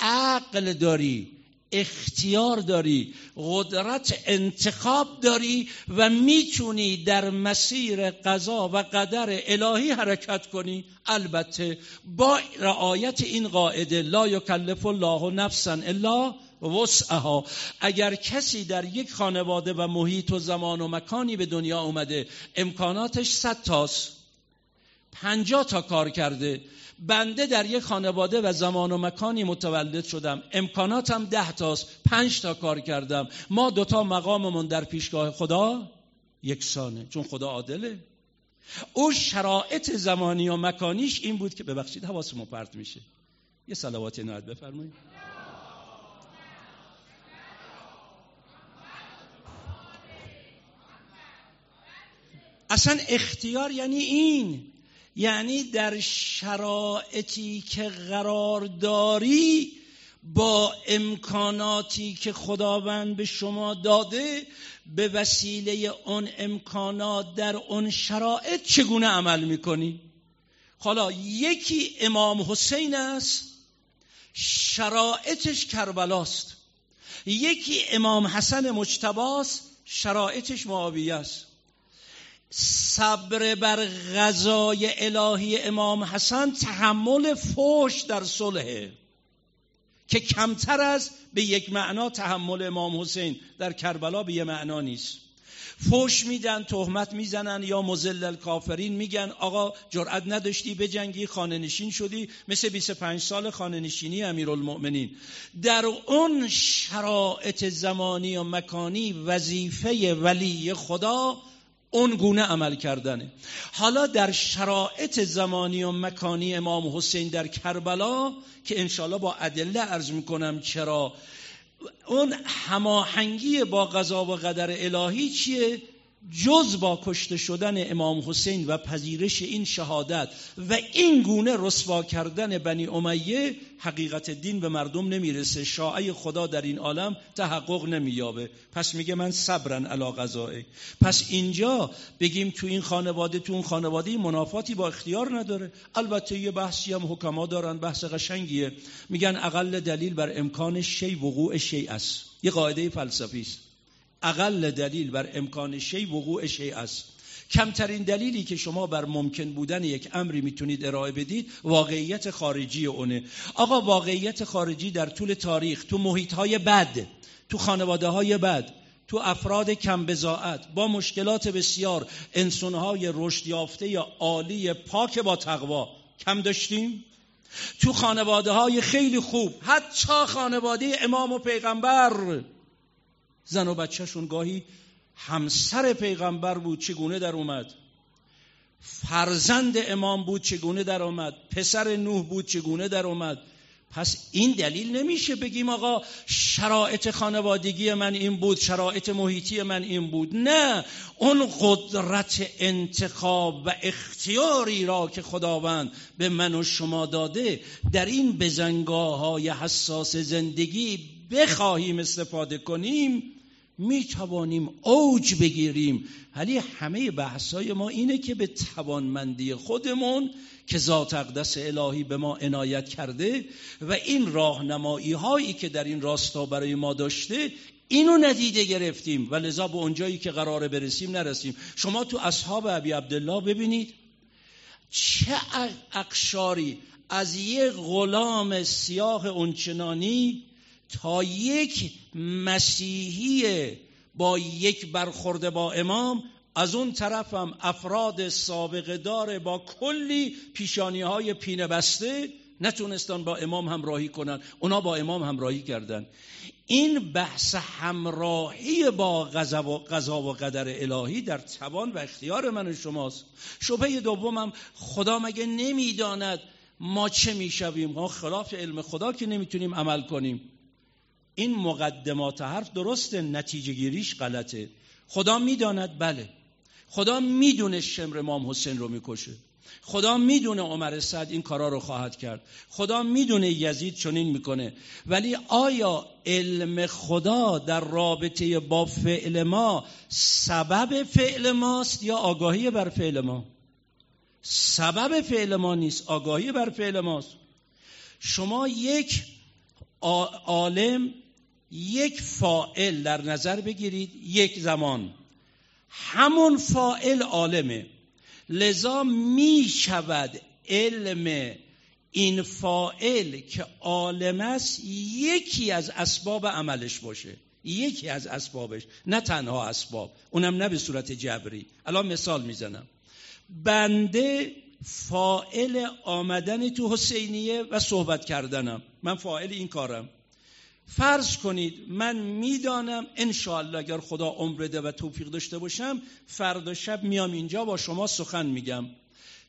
عقل داری اختیار داری قدرت انتخاب داری و می‌تونی در مسیر قضا و قدر الهی حرکت کنی. البته با رعایت این قاعده لا یکلف الله نفسا الا وسعها. اگر کسی در یک خانواده و محیط و زمان و مکانی به دنیا اومده امکاناتش صد تاست. پنجاه تا کار کرده. بنده در یک خانواده و زمان و مکانی متولد شدم. امکاناتم ده تاست. پنج تا کار کردم. ما دوتا مقاممون در پیشگاه خدا یکسانه. چون خدا عادله. او شرایط زمانی و مکانیش این بود که ببخشید حواسمون پرت میشه. یه صلوات نهایت بفرمایید. اصلا اختیار یعنی این یعنی در شرایطی که قرار داری با امکاناتی که خداوند به شما داده به وسیله اون امکانات در اون شرایط چگونه عمل می‌کنی؟ حالا یکی امام حسین است شرایطش کربلاست. یکی امام حسن مجتباست شرایطش معاویه است. صبر بر غذای الهی امام حسن تحمل فوش در صلحه که کمتر از به یک معنا تحمل امام حسین در کربلا به یک معنا نیست. فوش میدن تهمت می‌زنن یا مزلل کافرین میگن آقا جرأت نداشتی جنگی خانه نشین شدی مثل 25 سال خانه نشینی امیرالمؤمنین. در اون شرایط زمانی و مکانی وظیفه ولی خدا اون گونه عمل کردنه. حالا در شرایط زمانی و مکانی امام حسین در کربلا که انشالله با ادله ارز می‌کنم چرا اون هماهنگی با قضا و قدر الهی چیه؟ جز با کشته شدن امام حسین و پذیرش این شهادت و این گونه رسوا کردن بنی امیه حقیقت دین به مردم نمی‌رسه. شاعه خدا در این عالم تحقق نمییابه. پس میگه من صبرن علا قضائه پس اینجا بگیم تو این خانواده تو اون خانواده منافاتی با اختیار نداره. البته یه بحثی هم حکما دارن بحث قشنگیه. میگن اقل دلیل بر امکان شی وقوع شی است. یه قاعده فلسفی است. اقل دلیل بر امکان شی وقوع شی است. کمترین دلیلی که شما بر ممکن بودن یک امری می‌تونید ارائه بدید واقعیت خارجی اونه. آقا واقعیت خارجی در طول تاریخ تو محیط های بد تو خانواده های بد تو افراد کم بزاعت با مشکلات بسیار انسانهای رشد یافته یا عالی پاک با تقوا کم داشتیم؟ تو خانواده های خیلی خوب حتی خانواده امام و پیغمبر زن و بچهشون گاهی همسر پیغمبر بود چگونه در اومد؟ فرزند امام بود چگونه در اومد؟ پسر نوح بود چگونه در اومد؟ پس این دلیل نمیشه بگیم آقا شرایط خانوادگی من این بود شرایط محیطی من این بود. نه اون قدرت انتخاب و اختیاری را که خداوند به من و شما داده در این بزنگاه های حساس زندگی بخواهیم استفاده کنیم. می توانیم اوج بگیریم. ولی همه بحثای ما اینه که به توانمندی خودمون که ذات اقدس الهی به ما عنایت کرده و این راهنمایی هایی که در این راستا برای ما داشته اینو ندیده گرفتیم. و لذا به اونجایی که قرار برسیم نرسیم. شما تو اصحاب ابی عبدالله ببینید چه اقشاری از یک غلام سیاه اونچنانی تا یک مسیحی با یک برخورده با امام از اون طرفم افراد سابقه داره با کلی پیشانی های پینه بسته نتونستن با امام همراهی کنن. اونا با امام همراهی کردن. این بحث همراهی با قضا و قدر الهی در توان و اختیار من و شماست. شبه دومم خدا مگه نمی‌داند ما چه می‌شویم؟ ما خلاف علم خدا که نمی‌تونیم عمل کنیم. این مقدمات حرف درسته نتیجه گیریش غلطه. خدا می‌داند بله. خدا می‌دونه شمر امام حسین رو می‌کشه. خدا می‌دونه عمر سعد این کارا رو خواهد کرد. خدا می‌دونه یزید چنین می‌کنه. ولی آیا علم خدا در رابطه با فعل ما سبب فعل ماست یا آگاهی بر فعل ما؟ سبب فعل ما نیست آگاهی بر فعل ماست. شما یک عالم یک فائل در نظر بگیرید یک زمان. همون فائل عالمه. لذا می شود علم این فائل که عالم است یکی از اسباب عملش باشه. یکی از اسبابش نه تنها اسباب. اونم نه به صورت جبری. الان مثال می‌زنم. بنده فائل آمدن تو حسینیه و صحبت کردنم. من فائل این کارم. فرض کنید من می‌دانم انشاءالله اگر خدا عمر ده و توفیق داشته باشم فردا شب میام اینجا با شما سخن میگم.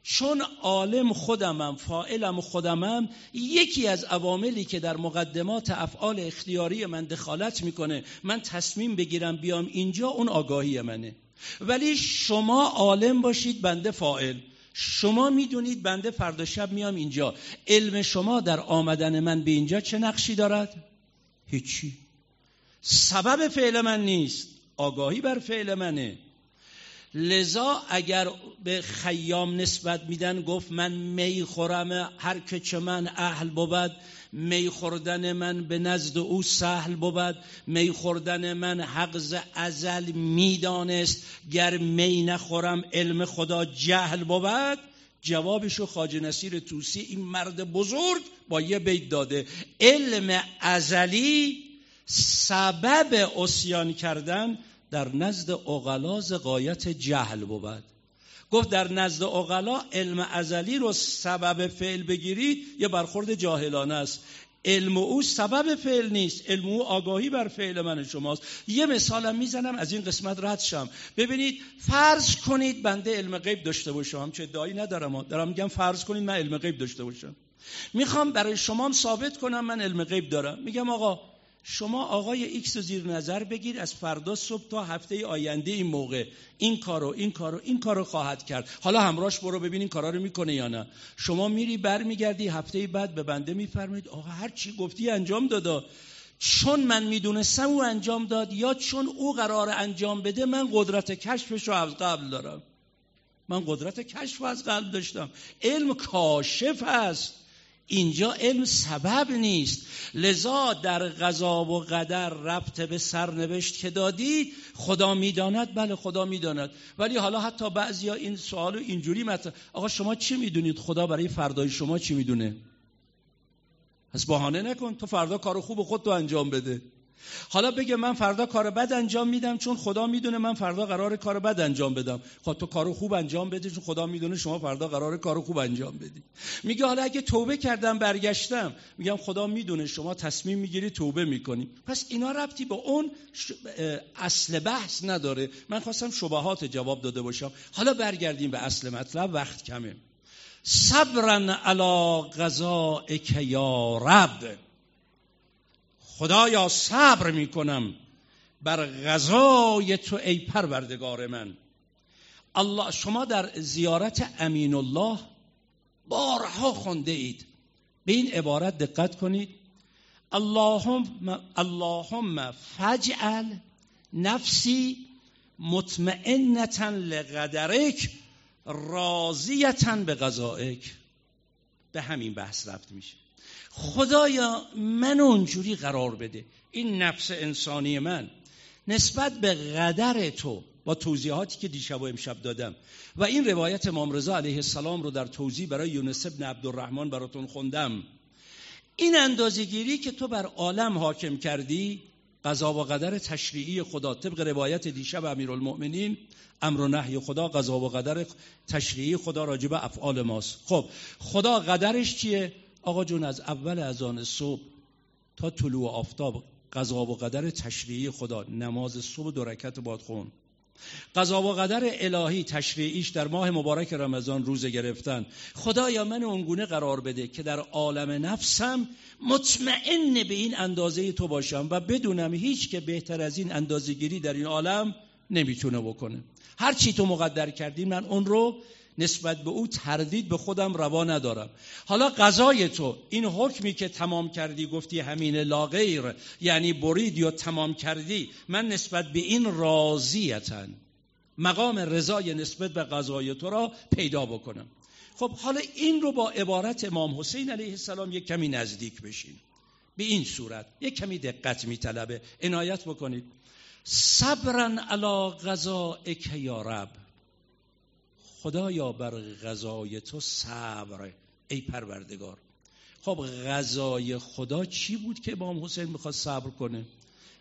چون عالم خودمم فائلم خودمم یکی از عواملی که در مقدمات افعال اختیاری من دخالت می‌کنه من تصمیم بگیرم بیام اینجا اون آگاهی منه. ولی شما عالم باشید بنده فائل شما می‌دونید بنده فردا شب میام اینجا. علم شما در آمدن من به اینجا چه نقشی دارد؟ هیچی. سبب فعل من نیست. آگاهی بر فعل منه. لذا اگر به خیام نسبت میدن گفت من می خورم هر که چه من اهل بود می خوردن من به نزد او سهل بود می خوردن من حقز ازل می‌دانست گر می نخورم علم خدا جهل بود. جوابشو خاج نصیر توسی این مرد بزرگ با یه بیت داده. علم ازلی سبب اسیان کردن در نزد اغلاز قایت جهل بود. گفت در نزد اغلا علم ازلی رو سبب فعل بگیری یه برخورد جاهلانه است. علم او سبب فعل نیست. علم او آگاهی بر فعل من شماست. یه مثالم می‌زنم از این قسمت رد شم. ببینید فرض کنید بنده علم غیب داشته باشم چه ادعایی ندارم. دارم میگم فرض کنید من علم غیب داشته باشم. می‌خوام برای شما ثابت کنم من علم غیب دارم. میگم آقا شما آقای ایکس رو زیر نظر بگیر از فردا صبح تا هفته آینده این موقع. این کارو این کارو این کارو خواهد کرد. حالا همراش برو ببین این کارا رو می‌کنه یا نه. شما میری برمیگردی هفته بعد به بنده میفرمایید آقا هر چی گفتی انجام دادا. چون من می‌دونستم او انجام داد یا چون او قرار انجام بده من قدرت کشفش رو از قبل دارم. من قدرت کشف از قبل داشتم. علم کاشف است. اینجا علم سبب نیست. لذا در غذا و قدر ربط به سرنوشت که دادید خدا می‌داند بله خدا می‌داند. ولی حالا حتی بعضیا این سوال اینجوری مطرح آقا شما چی می‌دونید؟ خدا برای فردای شما چی می‌دونه؟ پس بهانه نکن تو فردا کار خوب خود تو انجام بده. حالا بگه من فردا کار بد انجام میدم چون خدا می‌دونه من فردا قرار کار بد انجام بدم. خب تو کار خوب انجام بده چون خدا می‌دونه شما فردا قرار کار خوب انجام بدی. میگه حالا اگه توبه کردم برگشتم میگم خدا می‌دونه شما تصمیم می‌گیری توبه می‌کنی. پس اینا ربطی به اون اصل بحث نداره. من خواستم شبهات جواب داده باشم. حالا برگردیم به اصل مطلب وقت کمه. صبرن علی غذائک یا رب. خدایا صبر می‌کنم بر غذای تو ای پروردگار من. الله شما در زیارت امین الله بارها خونده اید. به این عبارت دقت کنید. اللهم اللهم فجعل نفسی مطمئنتا لقدرک راضیتا به غذائک. به همین بحث رفت میشه. خدایا من اونجوری قرار بده. این نفس انسانی من. نسبت به قدر تو با توضیحاتی که دیشب و امشب دادم. و این روایت امام رضا علیه السلام رو در توضیح برای یونس ابن عبدالرحمن براتون خوندم. این اندازگیری که تو بر عالم حاکم کردی قضا و قدر تشریعی خدا طبق روایت دیشب امیرالمؤمنین امر و نهی خدا قضا و قدر تشریعی خدا راجب افعال ماست. خب خدا قدرش چیه؟ آقا جون از اول از آن صبح تا طلوع آفتاب قضا و قدر تشریعی خدا نماز صبح دو رکعت باد خون. قضا و قدر الهی تشریعیش در ماه مبارک رمضان روزه گرفتن. خدایا من اونگونه قرار بده که در عالم نفسم مطمئن به این اندازه تو باشم و بدونم هیچ که بهتر از این اندازه گیری در این عالم نمی‌تونه بکنه. هر چی تو مقدر کردی من اون رو نسبت به او تردید به خودم روا ندارم. حالا قضای تو این حکمی که تمام کردی گفتی همین لاغیر یعنی برید یا تمام کردی من نسبت به این راضیتن. مقام رضای نسبت به قضای تو را پیدا بکنم. خب حالا این رو با عبارت امام حسین علیه السلام یک کمی نزدیک بشین. به این صورت یک کمی دقت میطلبه. عنایت بکنید. صبرن علا غذا یا رب. خدایا بر غذای تو صبر ای پروردگار. خب غذای خدا چی بود که امام حسین می‌خواد صبر کنه؟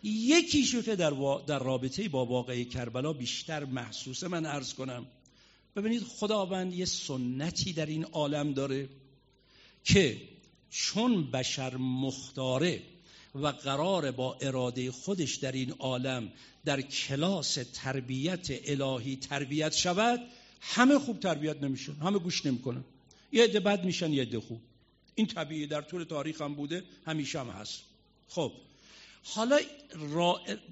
یکیشو که در, در رابطه با واقعی کربلا بیشتر محسوسه من عرض کنم. ببینید خداوند یه سنتی در این عالم داره که چون بشر مختاره و قرار با اراده خودش در این عالم در کلاس تربیت الهی تربیت شود همه خوب تربیت نمیشن همه گوش نمی‌کنن. یه عده بد میشن یه عده خوب. این طبیعی در طول تاریخ هم بوده همیشه هم هست. خب. حالا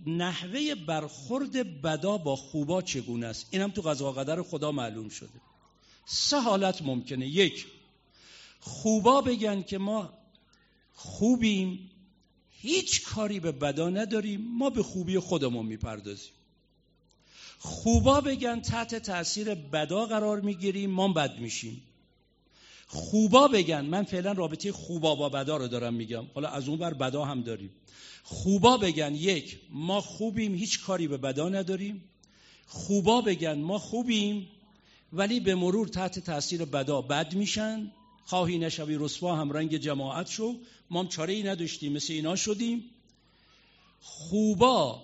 نحوه برخورد بدا با خوبا چگونه است؟ این هم تو قضا قدر خدا معلوم شده. سه حالت ممکنه. یک خوبا بگن که ما خوبیم هیچ کاری به بدا نداریم ما به خوبی خودمون می‌پردازیم. خوبا بگن تحت تاثیر بدا قرار می‌گیریم ما بد میشیم. خوبا بگن من فعلا رابطه خوبا با بدا رو دارم میگم. حالا از اون بر بدا هم داریم. خوبا بگن یک ما خوبیم هیچ کاری به بدا نداریم. خوبا بگن ما خوبیم ولی به مرور تحت تاثیر بدا بد میشن. خواهی نشوی رسوا هم رنگ جماعت شو. ما هم چاره ای نداشتیم مثل اینا شدیم. خوبا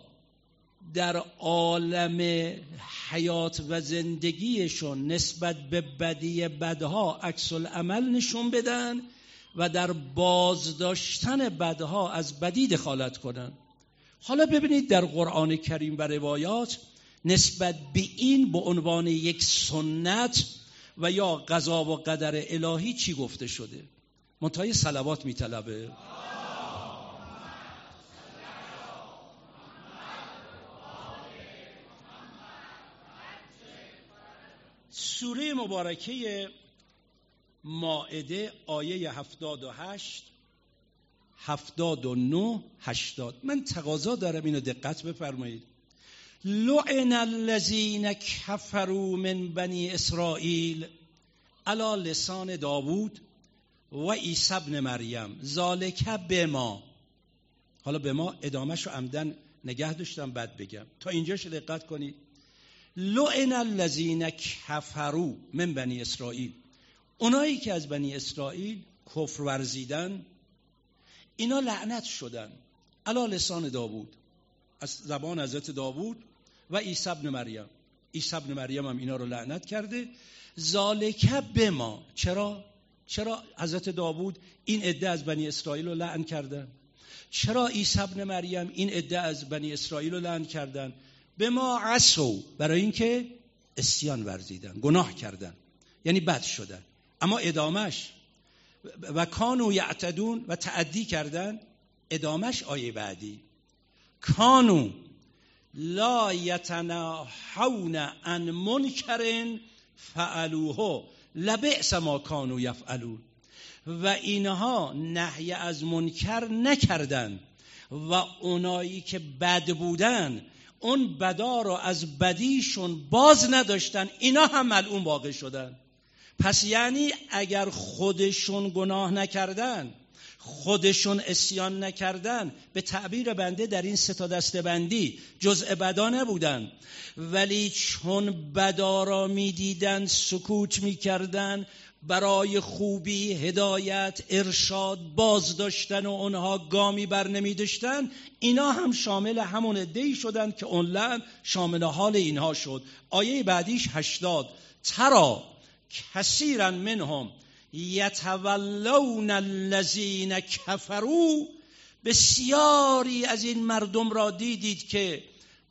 در عالم حیات و زندگیشون نسبت به بدی بدها عکس عمل نشون بدن و در بازداشتن بدها از بدی دخالت کنن. حالا ببینید در قرآن کریم و روایات نسبت به این به عنوان یک سنت و یا قضا و قدر الهی چی گفته شده؟ منتهای سلوات میطلبه. سوره مبارکه ماعده آیه هفتاد و هشت هفتاد و نو هشتاد. من تقاضا دارم اینو دقت بفرمایید. لعن الذین کفروا من بنی اسرائیل علا لسان داوود و عیسی ابن مریم. ذالک به ما حالا به ما ادامهش رو عمدن نگه داشتم بعد بگم. تا اینجاش دقت کنید. لعن الذین کفروا من بنی اسرائیل. اونایی که از بنی اسرائیل کفر ورزیدن اینا لعنت شدن. علا لسان داوود. از زبان حضرت داوود و عیسی ابن مریم. عیسی ابن مریم هم اینا رو لعنت کرده. ذالک به ما چرا؟ چرا حضرت داوود این عده از بنی اسرائیل رو لعن کردن چرا عیسی ابن مریم این عده از بنی اسرائیل رو لعن کردن؟ به ما عصو برای اینکه اسیان ورزیدن گناه کردن یعنی بد شدن. اما ادامش و کانو یعتدون و تعدی کردن ادامش آیه بعدی. کانو لا یتناحون ان منکرن فعلوه لبئس ما کانو یفعلون. و اینها نهی از منکر نکردن و اونایی که بد بودن اون بدا رو از بدیشون باز نداشتن اینا هم ملعون واقع شدن. پس یعنی اگر خودشون گناه نکردن خودشون اسیان نکردن به تعبیر بنده در این ستا دسته بندی جزء بدا نبودن. ولی چون بدا را می‌دیدن سکوت می‌کردن برای خوبی هدایت ارشاد باز داشتن و اونها گامی بر نمی داشتن اینا هم شامل همون دی شدن که اون شامل حال اینها شد. آیه بعدیش هشتاد. ترا کثیرا منهم یتولون الذین کفروا بسیاری از این مردم را دیدید که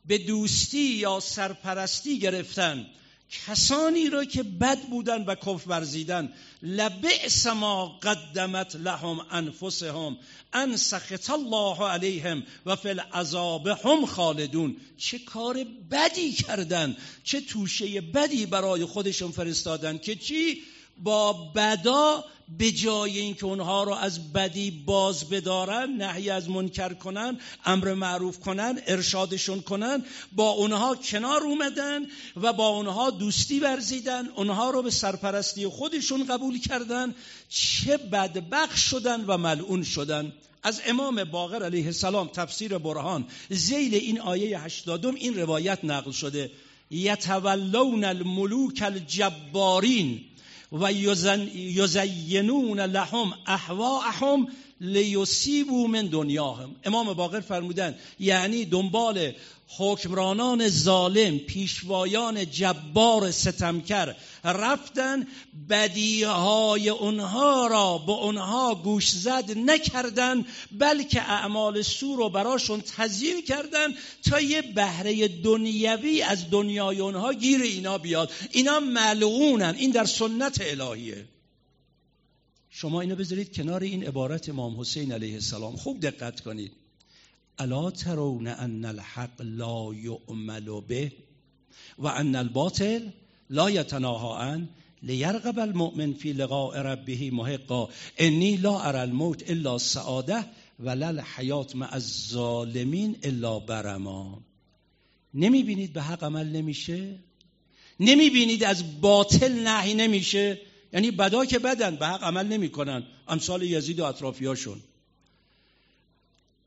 به دوستی یا سرپرستی گرفتن. کسانی را که بد بودن و کف ورزیدن لبئس ما قدمت لهم انفسهم ان سخط الله علیهم و فی العذاب هم خالدون. چه کار بدی کردن چه توشه بدی برای خودشون فرستادن که چی؟ با بدا به جای اینکه اونها رو از بدی باز بدارن نهی از منکر کنن امر معروف کنن ارشادشون کنن با اونها کنار اومدن و با اونها دوستی ورزیدن اونها رو به سرپرستی خودشون قبول کردن. چه بدبخ شدن و ملعون شدن. از امام باقر علیه السلام تفسیر برهان زیل این آیه هشتادم این روایت نقل شده. یتولون الملوک الجبارین. و یزینون لهم احواهم لیوسیبو من دنیاهم. امام باقر فرمودن یعنی دنبال حکمرانان ظالم پیشوایان جبار ستمکر رفتن بدیهای اونها را به اونها گوش زد نکردن بلکه اعمال سو رو براشون تزیین کردن تا یه بهره دنیوی از دنیای اونها گیر اینا بیاد. اینا ملعونن این در سنت الهیه. شما اینو بذارید کنار این عبارت امام حسین علیه السلام. خوب دقت کنید. الا ترون ان الحق لا یعمل به و ان الباطل لا یتناها عن لیرغب المؤمن فی لقاء ربه محقا. انی لا ارى الموت الا سعاده ولا الحیات مع الظالمین الا برما. نمی بینید به حق عمل نمیشه؟ نمی بینید از باطل نهی نمیشه؟ یعنی بدا که بدن به حق عمل نمی‌کنن. امثال یزید و اطرافیاشون.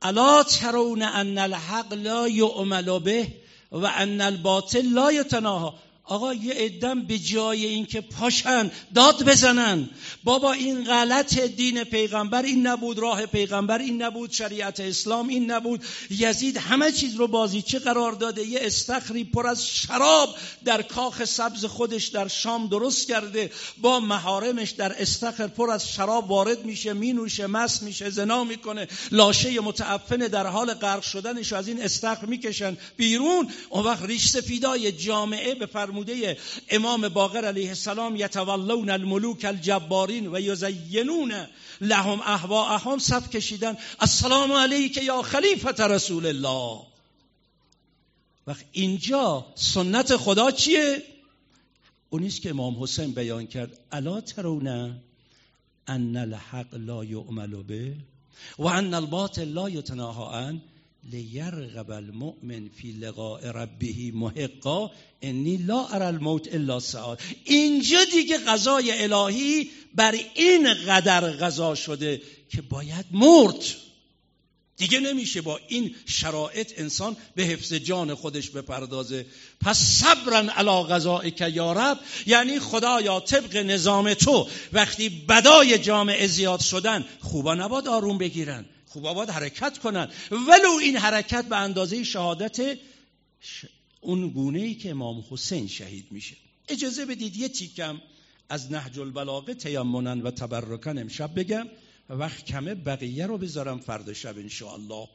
الا ترون ان الحق لا یعمل به و ان الباطل لا یتناها آقا یه ادم به جای اینکه پاشن داد بزنن. بابا این غلط دین پیغمبر این نبود راه پیغمبر این نبود شریعت اسلام این نبود یزید. همه چیز رو بازی. چه قرار داده؟ یه استخری پر از شراب در کاخ سبز خودش در شام درست کرده. با محارمش در استخر پر از شراب وارد میشه مینوشه مست میشه زنا می‌کنه. لاشه متعفن در حال غرق شدنش از این استخر می‌کشن بیرون. اون وقت ریش سفیدای جامعه به فرموده امام باقر علیه السلام یتولون الملوک الجبارین و یزینون لهم احواهم صف کشیدن. السلام علیک یا خلیفت رسول الله. وقت اینجا سنت خدا چیه؟ اونیست که امام حسین بیان کرد الا ترون ان الحق لا یعمل به و ان الباطل لا یتناها عن لیرغب المؤمن فی لقاء ربه محقا انی لا ارى الموت الا سعاد اینجا دیگه غذای الهی بر این قدر غذا شده که باید مرد. دیگه نمیشه با این شرایط انسان به حفظ جان خودش بپردازه. پس صبرن علا غذای که یارب یعنی خدایا طبق نظام تو وقتی بدای جامعه زیاد شدن خوبا نباد آروم بگیرن. خوبا باید حرکت کنن. ولو این حرکت به اندازه شهادت اون گونه ای که امام حسین شهید میشه. اجازه بدید یه تیکم از نهج البلاغه تیمنن و تبرکن امشب بگم. و وقت کمه بقیه رو بذارم فردا شب انشاءالله.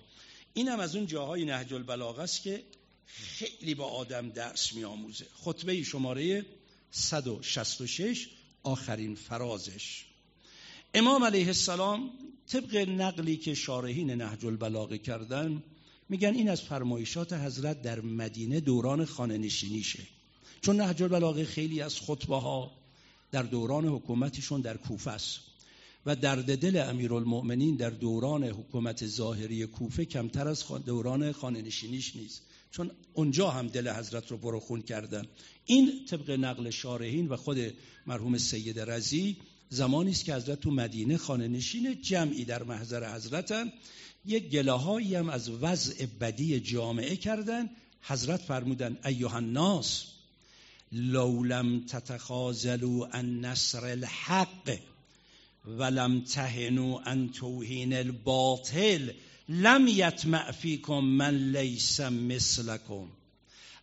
اینم از اون جاهای نهج البلاغه است که خیلی با آدم درس میآموزه. خطبه شماره 166 آخرین فرازش. امام علیه السلام طبق نقلی که شارحین نهج البلاغه کردن میگن این از فرمایشات حضرت در مدینه دوران خانه نشینیشه. چون نهج البلاغه خیلی از خطبه ها در دوران حکومتشون در کوفه است. و درد دل امیرالمؤمنین در دوران حکومت ظاهری کوفه کمتر از دوران خانه نشینیش نیست. چون اونجا هم دل حضرت رو پرخون کردن. این طبق نقل شارحین و خود مرحوم سید رزی زمانی است که حضرت تو مدینه خانه نشین جمعی در محضر حضرتن یک گلاهایی هم از وضع بدی جامعه کردن. حضرت فرمودن ایها الناس لولم تتخاذلوا ان نصر الحق ولم تهنوا ان توهین الباطل لم یطمع فیکم من لیس مثلکم.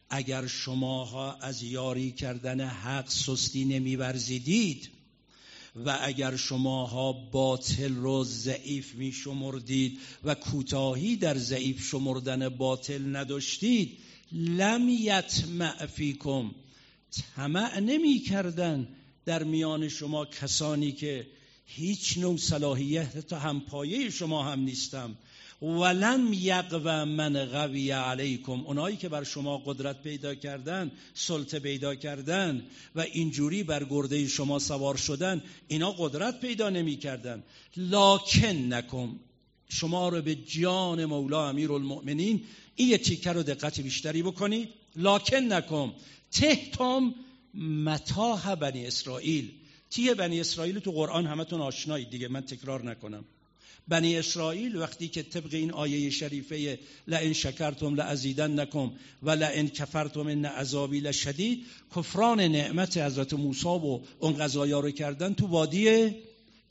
اگر شماها از یاری کردن حق سستی نمیورزیدید و اگر شماها باطل رو ضعیف می شمردید و کوتاهی در ضعیف شمردن باطل نداشتید لم یطمع فیکم. طمع نمی کردن در میان شما کسانی که هیچ نوع صلاحیت تا هم پایه شما هم نیستم. ولم یقو من قوی علیکم. اونایی که بر شما قدرت پیدا کردن سلطه پیدا کردن و اینجوری بر گرده شما سوار شدن اینا قدرت پیدا نمی کردن لاکن نکم. شما رو به جان مولا امیر المؤمنین این یه تیکه رو دقت بیشتری بکنید. لاکن نکم. تهتم متاح بنی اسرائیل. تیه بنی اسرائیل تو قرآن همتون آشنایید دیگه من تکرار نکنم. بنی اسرائیل وقتی که طبق این آیه شریفه لئن شکرتم لازیدنکم و لئن کفرتم ان عذابی لشدید کفران نعمت حضرت موسی و اون قضایا رو کردن تو وادی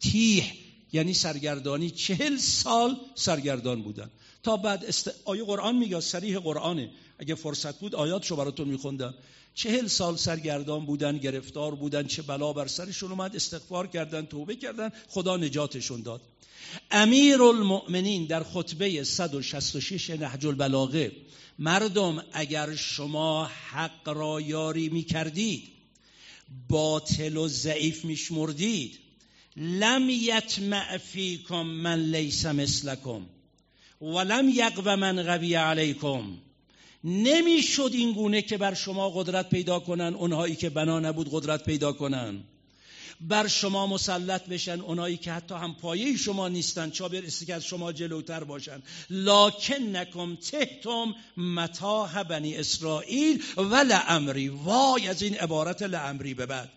تیح یعنی سرگردانی. چهل سال سرگردان بودن. تا بعد است... آیه قرآن میگه سریح قرآنه. اگه فرصت بود آیاتشو براتون میخوندم. چهل سال سرگردان بودن گرفتار بودن چه بلا بر سرشون اومد استغفار کردن توبه کردن خدا نجاتشون داد. امیر المؤمنین در خطبه 166 نهج البلاغه مردم اگر شما حق را یاری می کردید باطل و ضعیف میشمردید. لم یتمع فیکم من لیس مثلکم ولم یقو من قوی علیکم. نمی‌شد این گونه که بر شما قدرت پیدا کنن اونهایی که بنا نبود قدرت پیدا کنن. بر شما مسلط بشن اونایی که حتی هم پایه شما نیستن چا برسی که از شما جلوتر باشن. لاکن نکم تهتم متاح بنی اسرائیل و لعمری وای از این عبارت لعمری به بعد.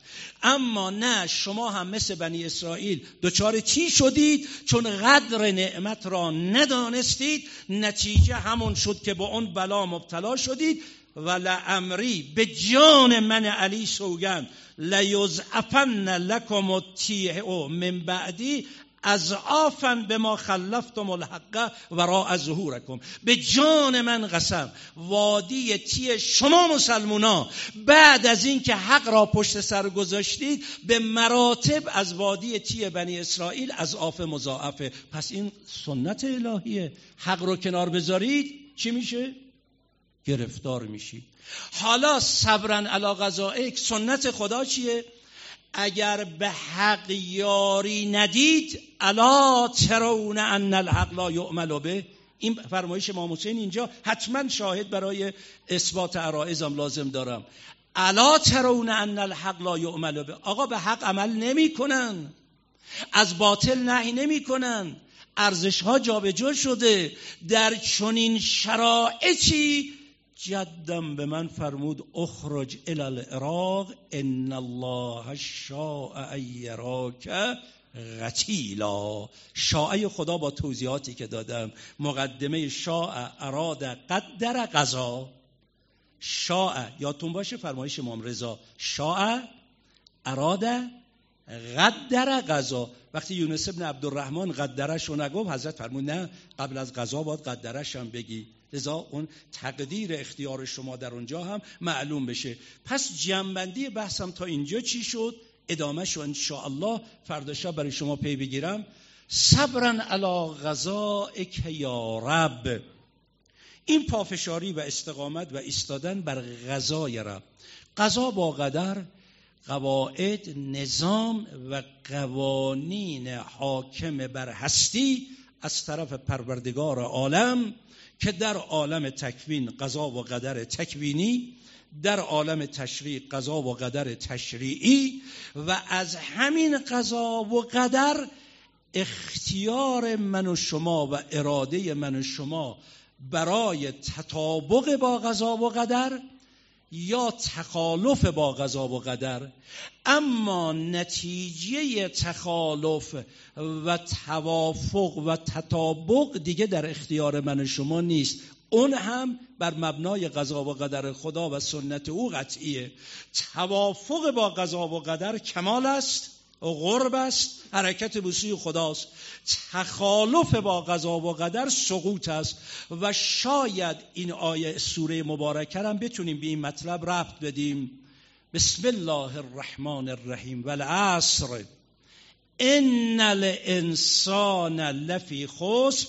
اما نه شما هم مثل بنی اسرائیل دچار چی شدید؟ چون قدر نعمت را ندانستید نتیجه همون شد که با اون بلا مبتلا شدید. و لعمری به جان من علی سوگند. لیزعفن لکم التیه من بعدی از آفن به ما خلفتم الحق را ظهورکم. به جان من قسم وادی تی شما مسلمونا. بعد از اینکه حق را پشت سر گذاشتید به مراتب از وادی تی بنی اسرائیل از آف مضاعفه پس این سنت الهیه. حق رو کنار بذارید چی میشه؟ گرفتار میشید حالا صبرن علا غذائک سنت خدا چیه؟ اگر به حق یاری ندید الا ترون ان الحق لا یعمل به. این فرمایش امام حسین اینجا حتما شاهد برای اثبات عرائزم لازم دارم. الا ترون ان الحق لا یعمل به. آقا به حق عمل نمی‌کنن. از باطل نهی نمی‌کنن. ارزش ها جابجا شده. در چنین شرایطی جدم به من فرمود اخرج الى العراق ان الله شاء ایراک غتیلا. شاعه خدا با توضیحاتی که دادم. مقدمه شاء اراد قدر قضا. شاء یادتون باشه فرمایش امام رضا. شاء اراد قدر قضا. وقتی یونس ابن عبدالرحمن قدرش رو نگفت حضرت فرمود نه قبل از قضا باید قدرش هم بگی. لذا اون تقدیر اختیار شما در اونجا هم معلوم بشه. پس جنبندی بحثم تا اینجا چی شد؟ ادامه شو الله فردا شب برای شما پی بگیرم. صبرن علا غذائک یا رب. این پافشاری و استقامت و ایستادن بر غذای رب. غذا با قدر قواعد نظام و قوانین حاکم بر هستی از طرف پروردگار عالم که در عالم تکوین قضا و قدر تکوینی در عالم تشریع قضا و قدر تشریعی و از همین قضا و قدر اختیار من و شما و اراده من و شما برای تطابق با قضا و قدر یا تخالف با قضا و قدر اما نتیجه تخالف و توافق و تطابق دیگه در اختیار من شما نیست. اون هم بر مبنای قضا و قدر خدا و سنت او قطعیه. توافق با قضا و قدر کمال است. غرب است حرکت به خداست. تخالف با قضا و قدر سقوط است و شاید این آیه سوره مبارکه هم بتونیم به این مطلب رفت بدیم. بسم الله الرحمن الرحیم والعصر ان الانسان لفی خسر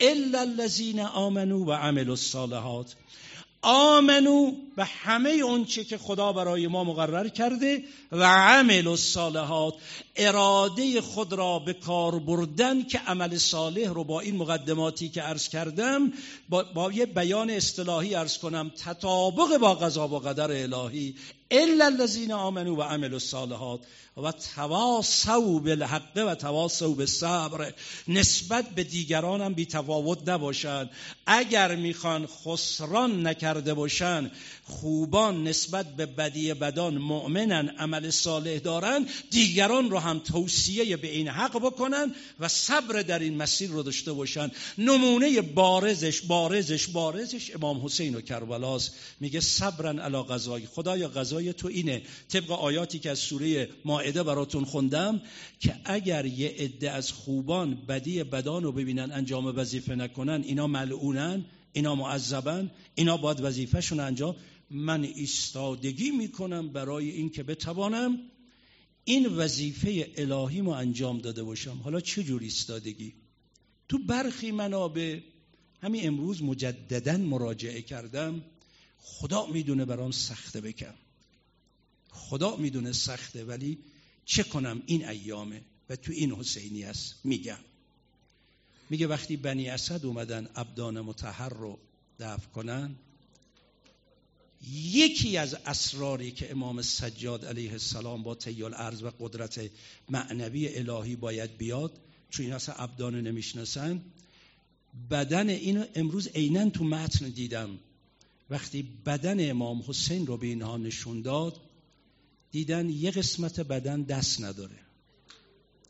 الا الذين آمنوا و عملوا الصالحات. آمنو به همه اونچه که خدا برای ما مقرر کرده و عمل الصالحات اراده خود را به کار بردن که عمل صالح رو با این مقدماتی که عرض کردم با, با یه بیان اصطلاحی عرض کنم تطابق با قضا و قدر الهی. الا الذين آمنوا و عملوا الصالحات و تواصوا بالحق و تواصوا بالصبر. نسبت به دیگران هم بی تفاوت نباشند. اگر می‌خوان خسران نکرد کرده باشن خوبان نسبت به بدی بدان مؤمنن عمل صالح دارن دیگران رو هم توصیه به این حق بکنن و صبر در این مسیر رو داشته باشن نمونه بارزش بارزش بارزش امام حسین و کربلاست میگه صبرن علی غذای خدایا غذای تو اینه. طبق آیاتی که از سوره مائده براتون خوندم که اگر یه عده از خوبان بدی بدان رو ببینن انجام وظیفه نکنن اینا ملعونن اینا معذبن اینا باید وظیفهشون انجام. من ایستادگی می‌کنم برای اینکه بتوانم این وظیفه الهی انجام داده باشم. حالا چه جور ایستادگی؟ تو برخی منابع همین امروز مجددا مراجعه کردم. خدا می‌دونه برام سخته بکم. خدا می‌دونه سخته ولی چه کنم این ایامه؟ و تو این حسینی است میگم. میگه وقتی بنی اسد اومدن ابدان متحر رو دفع کنن یکی از اسراری که امام سجاد علیه السلام با تیال ارز و قدرت معنوی الهی باید بیاد چون این اصلا ابدان نمی‌شناسن بدن اینو امروز عینا تو متن دیدم. وقتی بدن امام حسین رو به اینها نشون داد دیدن یه قسمت بدن دست نداره.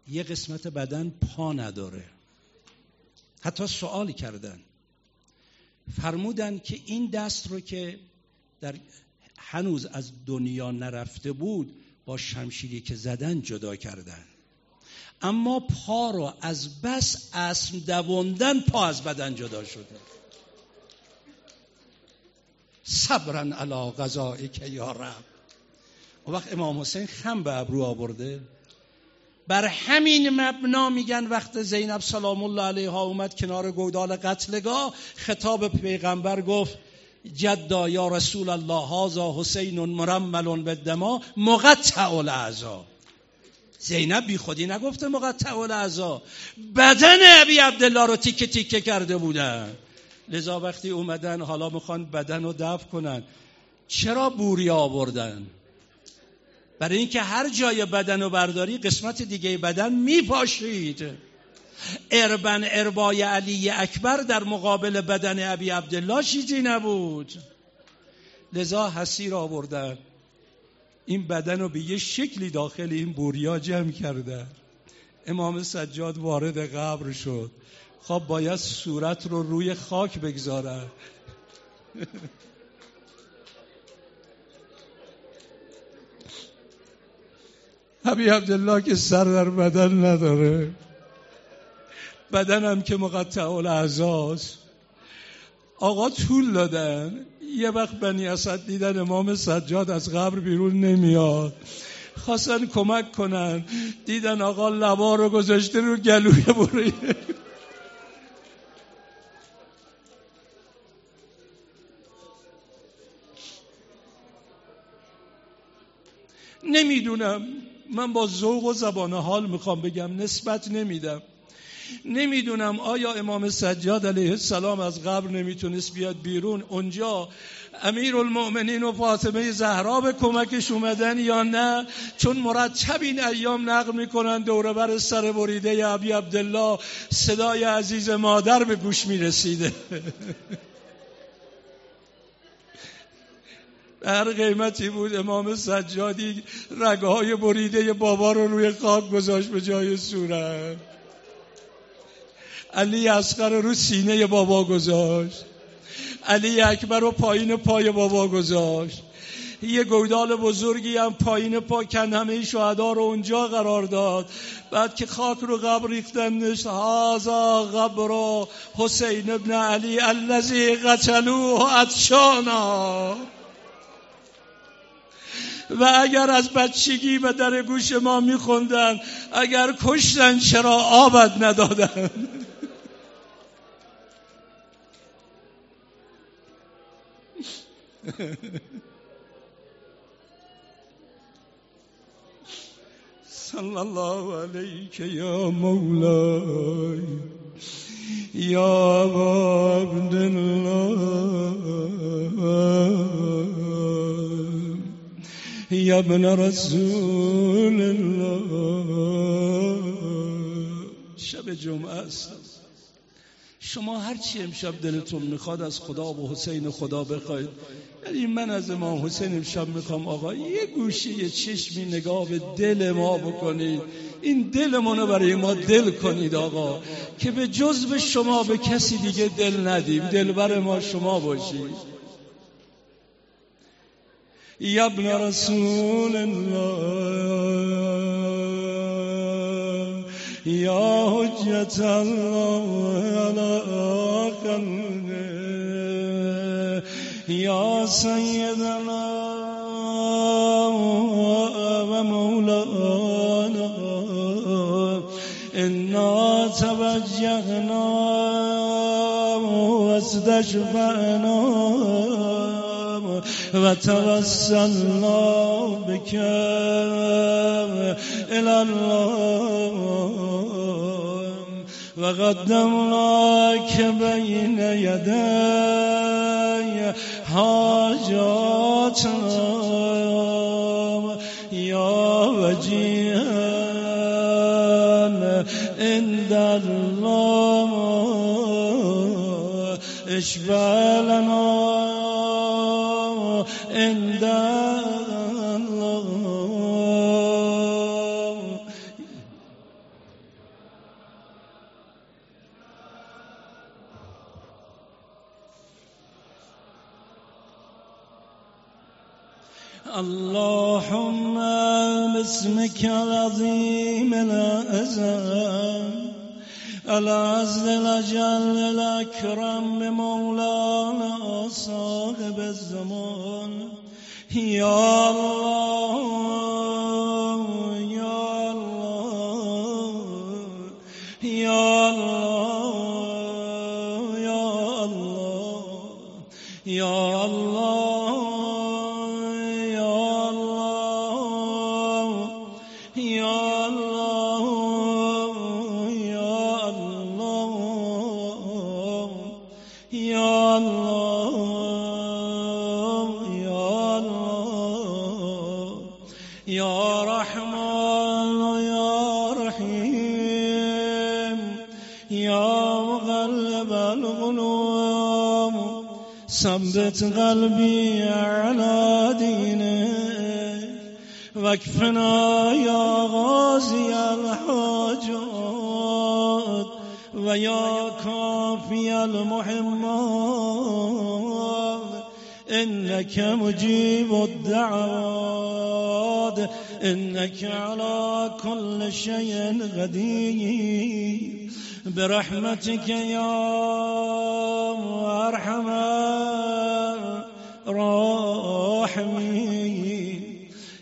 یه قسمت بدن پا نداره. حتی سوال کردن. فرمودن که این دست رو که در هنوز از دنیا نرفته بود با شمشیری که زدن جدا کردن. اما پا رو از بس اسم دووندن پا از بدن جدا شده. صبرن علا غذایی که یا وقت امام حسین خم به ابرو آورده. بر همین مبنا میگن وقت زینب سلام الله علیها اومد کنار گودال قتلگاه خطاب پیغمبر گفت جدا یا رسول الله هازا حسین مرمل به دما مقطع الاعضا. زینب بی خودی نگفته مقطع الاعضا. بدن ابی عبدالله رو تیکه تیکه کرده بودن لذا وقتی اومدن حالا می‌خوان بدن رو دفع کنن. چرا بوری آوردن؟ برای اینکه هر جای بدن و برداری قسمت دیگه بدن میپاشید. اربن اربای علی اکبر در مقابل بدن ابی عبدالله چیزی نبود. لذا حسیر آوردن. این بدن رو به یه شکلی داخل این بوریا جمع کرده امام سجاد وارد قبر شد. خب باید صورت رو روی خاک بگذارن. حبی عبدالله که سر در بدن نداره. بدنم که مقطع الاعضاست. آقا طول دادن. یه وقت بنی اسد دیدن امام سجاد از قبر بیرون نمیاد. خواستن کمک کنن. دیدن آقا لبا رو گذاشته رو گلوی بریه نمی‌دونم. من با ذوق و زبان حال می‌خوام بگم نسبت نمیدم. نمی‌دونم آیا امام سجاد علیه السلام از قبر نمی‌تونست بیاد بیرون. اونجا امیر المؤمنین و فاطمه زهرا به کمکش اومدن یا نه؟ چون مرتب این ایام نقل می‌کنن دوره بر سر بریده ابی عبدالله صدای عزیز مادر به گوش می‌رسیده. هر قیمتی بود امام سجادی رگهای بریده بابا رو روی خاک گذاشت به جای صورت. علی اصغر رو سینه بابا گذاشت. علی اکبر رو پایین پای بابا گذاشت. یه گودال بزرگی هم پایین پا کن همه شهدا رو اونجا قرار داد. بعد که خاک رو قبر ریختن نشت هازا قبر حسین ابن علی الذی قتلوه اتشانا و اگر از بچگی به در گوش ما میخوندن اگر کشتن چرا آبد ندادن؟ صلی الله علیک یا مولای یا عبدالله یا ابن رسول الله. شب جمعه است. شما هر چی امشب دلتون می‌خواد از خدا و حسین خدا بخواید. یعنی من از امام حسین امشب می‌خوام آقا یه گوشه یه چشمی نگاه به دل ما بکنید. این دلمونو برای ما دل کنید آقا که به جز به شما به کسی دیگه دل ندیم. دلبر ما شما باشید. یبن رسول الله یا حجت الله على قلبه یا سیدنا و مولانا انا توجهنا واستشفعنا وتوسلنا بك إلى الله وقدمناك بين يدي حاجاتنا يا وجيها عند الله اشفى لنا العز الأجل الأكرم بمولانا صاحب الزمان. يا الله ثبت قلبي على دينك واكفنا يا غازي الحاجات ويا كافي المحمات إنك مجيب الدعوات. إنك على كل شيء قدير. برحمتك يا أرحم الراحمين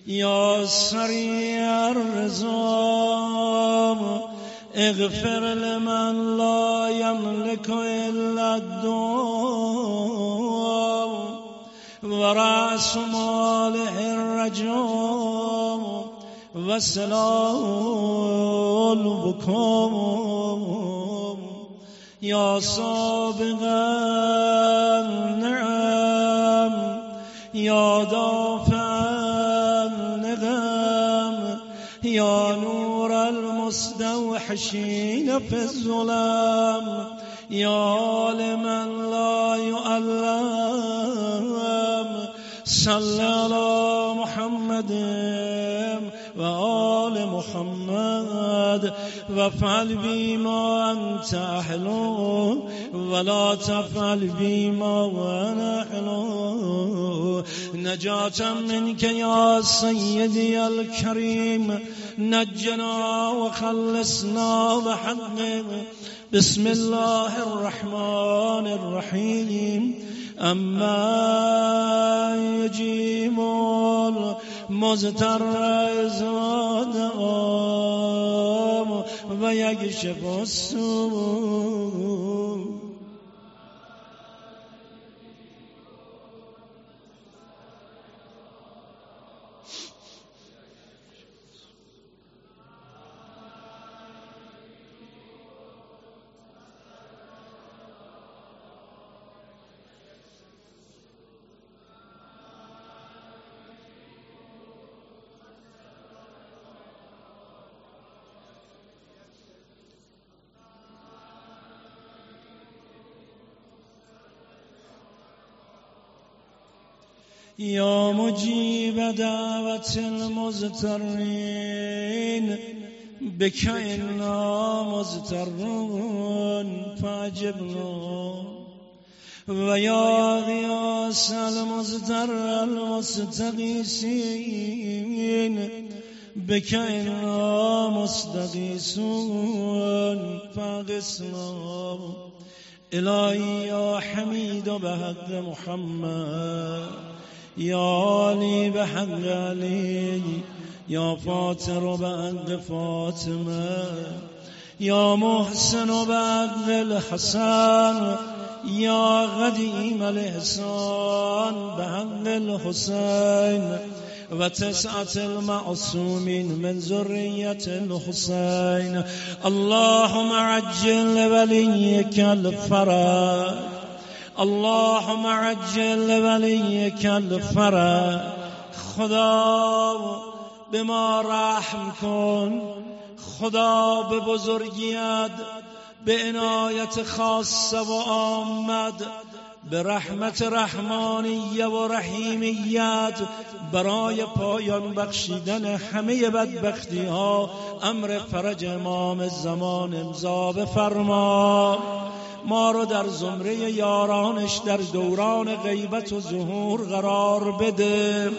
يا سريع الرزام اغفر لمن لا يملك إلا الدعاء ورأس ماله الرجام وسلام بكم. يا سابق النعم يا النغم يا نور المستوحشين في الظلام يا لمن لا يؤلم. صل على محمد محمد وفعل بما أنت أحلو ولا تفعل بما وأنا أحلو نجاة منك يا سيدي الكريم. نجنا وخلصنا بحقك بسم الله الرحمن الرحيم. أما يجيب المزتر زاد ويكشف السوء يا مجيب دعوة المزترين بك إنا مزترون فاجبنا ويا غياس المزدر المستغيثين بك إنا مستغيثون فاغثنا إلهي يا حميد بحق محمد. يا علي بحق علي يا فاطر بحق فاطمة يا محسن بحق الحسن يا قديم الإحسان بحق الحسين. وتسعة المعصومين من ذرية الحسين. اللهم عجل وليك الفرج. اللهم عجل وليك الفرج خدا به ما رحم کن خدا به بزرگیت به عنایت خاصه و آمد به رحمت رحمانیه و رحیمیت برای پایان بخشیدن همه بدبختی ها امر فرج امام زمان امضا بفرما. ما رو در زمره یارانش در دوران غیبت و ظهور قرار بده.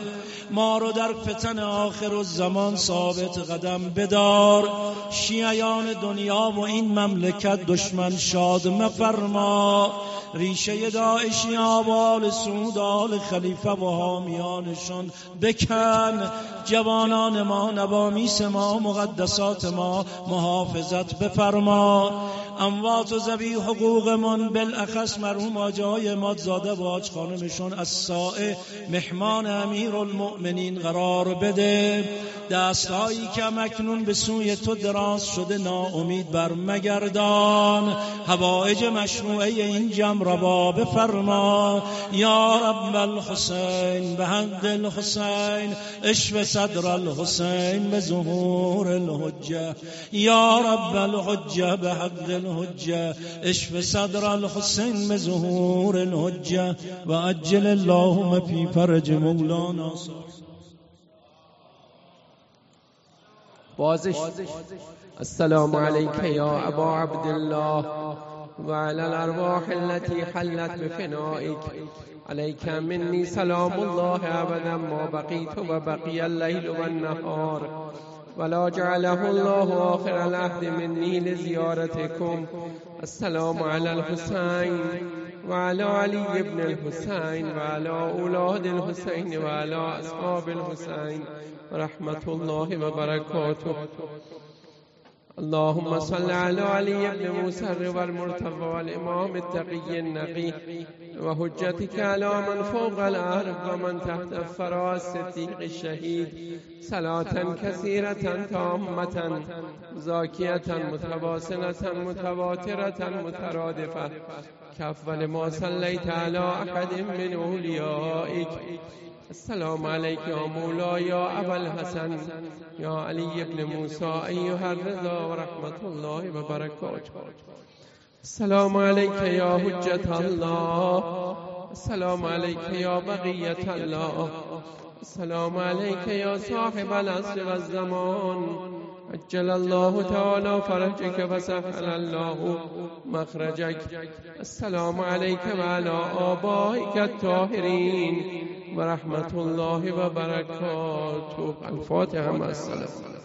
ما رو در فتن آخر و زمان ثابت قدم بدار. شیعیان دنیا و این مملکت دشمن شاد مفرما. ریشه داعشی آبال سود آل خلیفه و حامیانشان بکن. جوانان ما نوامیس ما مقدسات ما محافظت بفرما. اموات و زبی حقوقمان بالاخص مرحوم آجای مادزاده و آج خانمشون از سائه مهمان امیر المؤمنین قرار بده. دستهایی که مکنون به سوی تو دراز شده ناامید بر مگردان هوایج مشروعه این جمع را بفرما. یا رب الحسین به حق الحسین اشف صدر الحسين بزهور الهجة يا رب الهجة بحق الهجة اشف صدر الحسين بزهور الهجة وأجل اللهم في فرج مولانا. بازش. السلام عليك يا أبا عبد الله وعلى الأرواح التي حلت بفنائك. عليك مني سلام الله أبدا ما بقيت وبقي الليل والنهار. ولا جعله الله آخر العهد مني لزيارتكم. السلام على الحسين وعلى علي بن الحسين وعلى أولاد الحسين وعلى أصحاب الحسين. ورحمة الله وبركاته. اللهم صل على علي بن موسى الرضا المرتضى والإمام التقي النقي وحجتك على من فوق الأرض ومن تحت الثرى الصديق الشهيد صلاة كثيرة تامة زاكية متواصلة متواترة مترادفة كفل ما صليت على أحد من أوليائك السلام عليك يا مولاي يا أبا الحسن يا علي بن موسى أيها الرضا ورحمة الله وبركاته. السلام عليك يا حجة الله السلام عليك يا بقية الله السلام عليك يا صاحب العصر والزمان. عجل الله تعالى فرجك وسهل الله مخرجك. السلام عليك وعلى آبائك الطاهرين ورحمة الله وبركاته الفاتحة مع السلام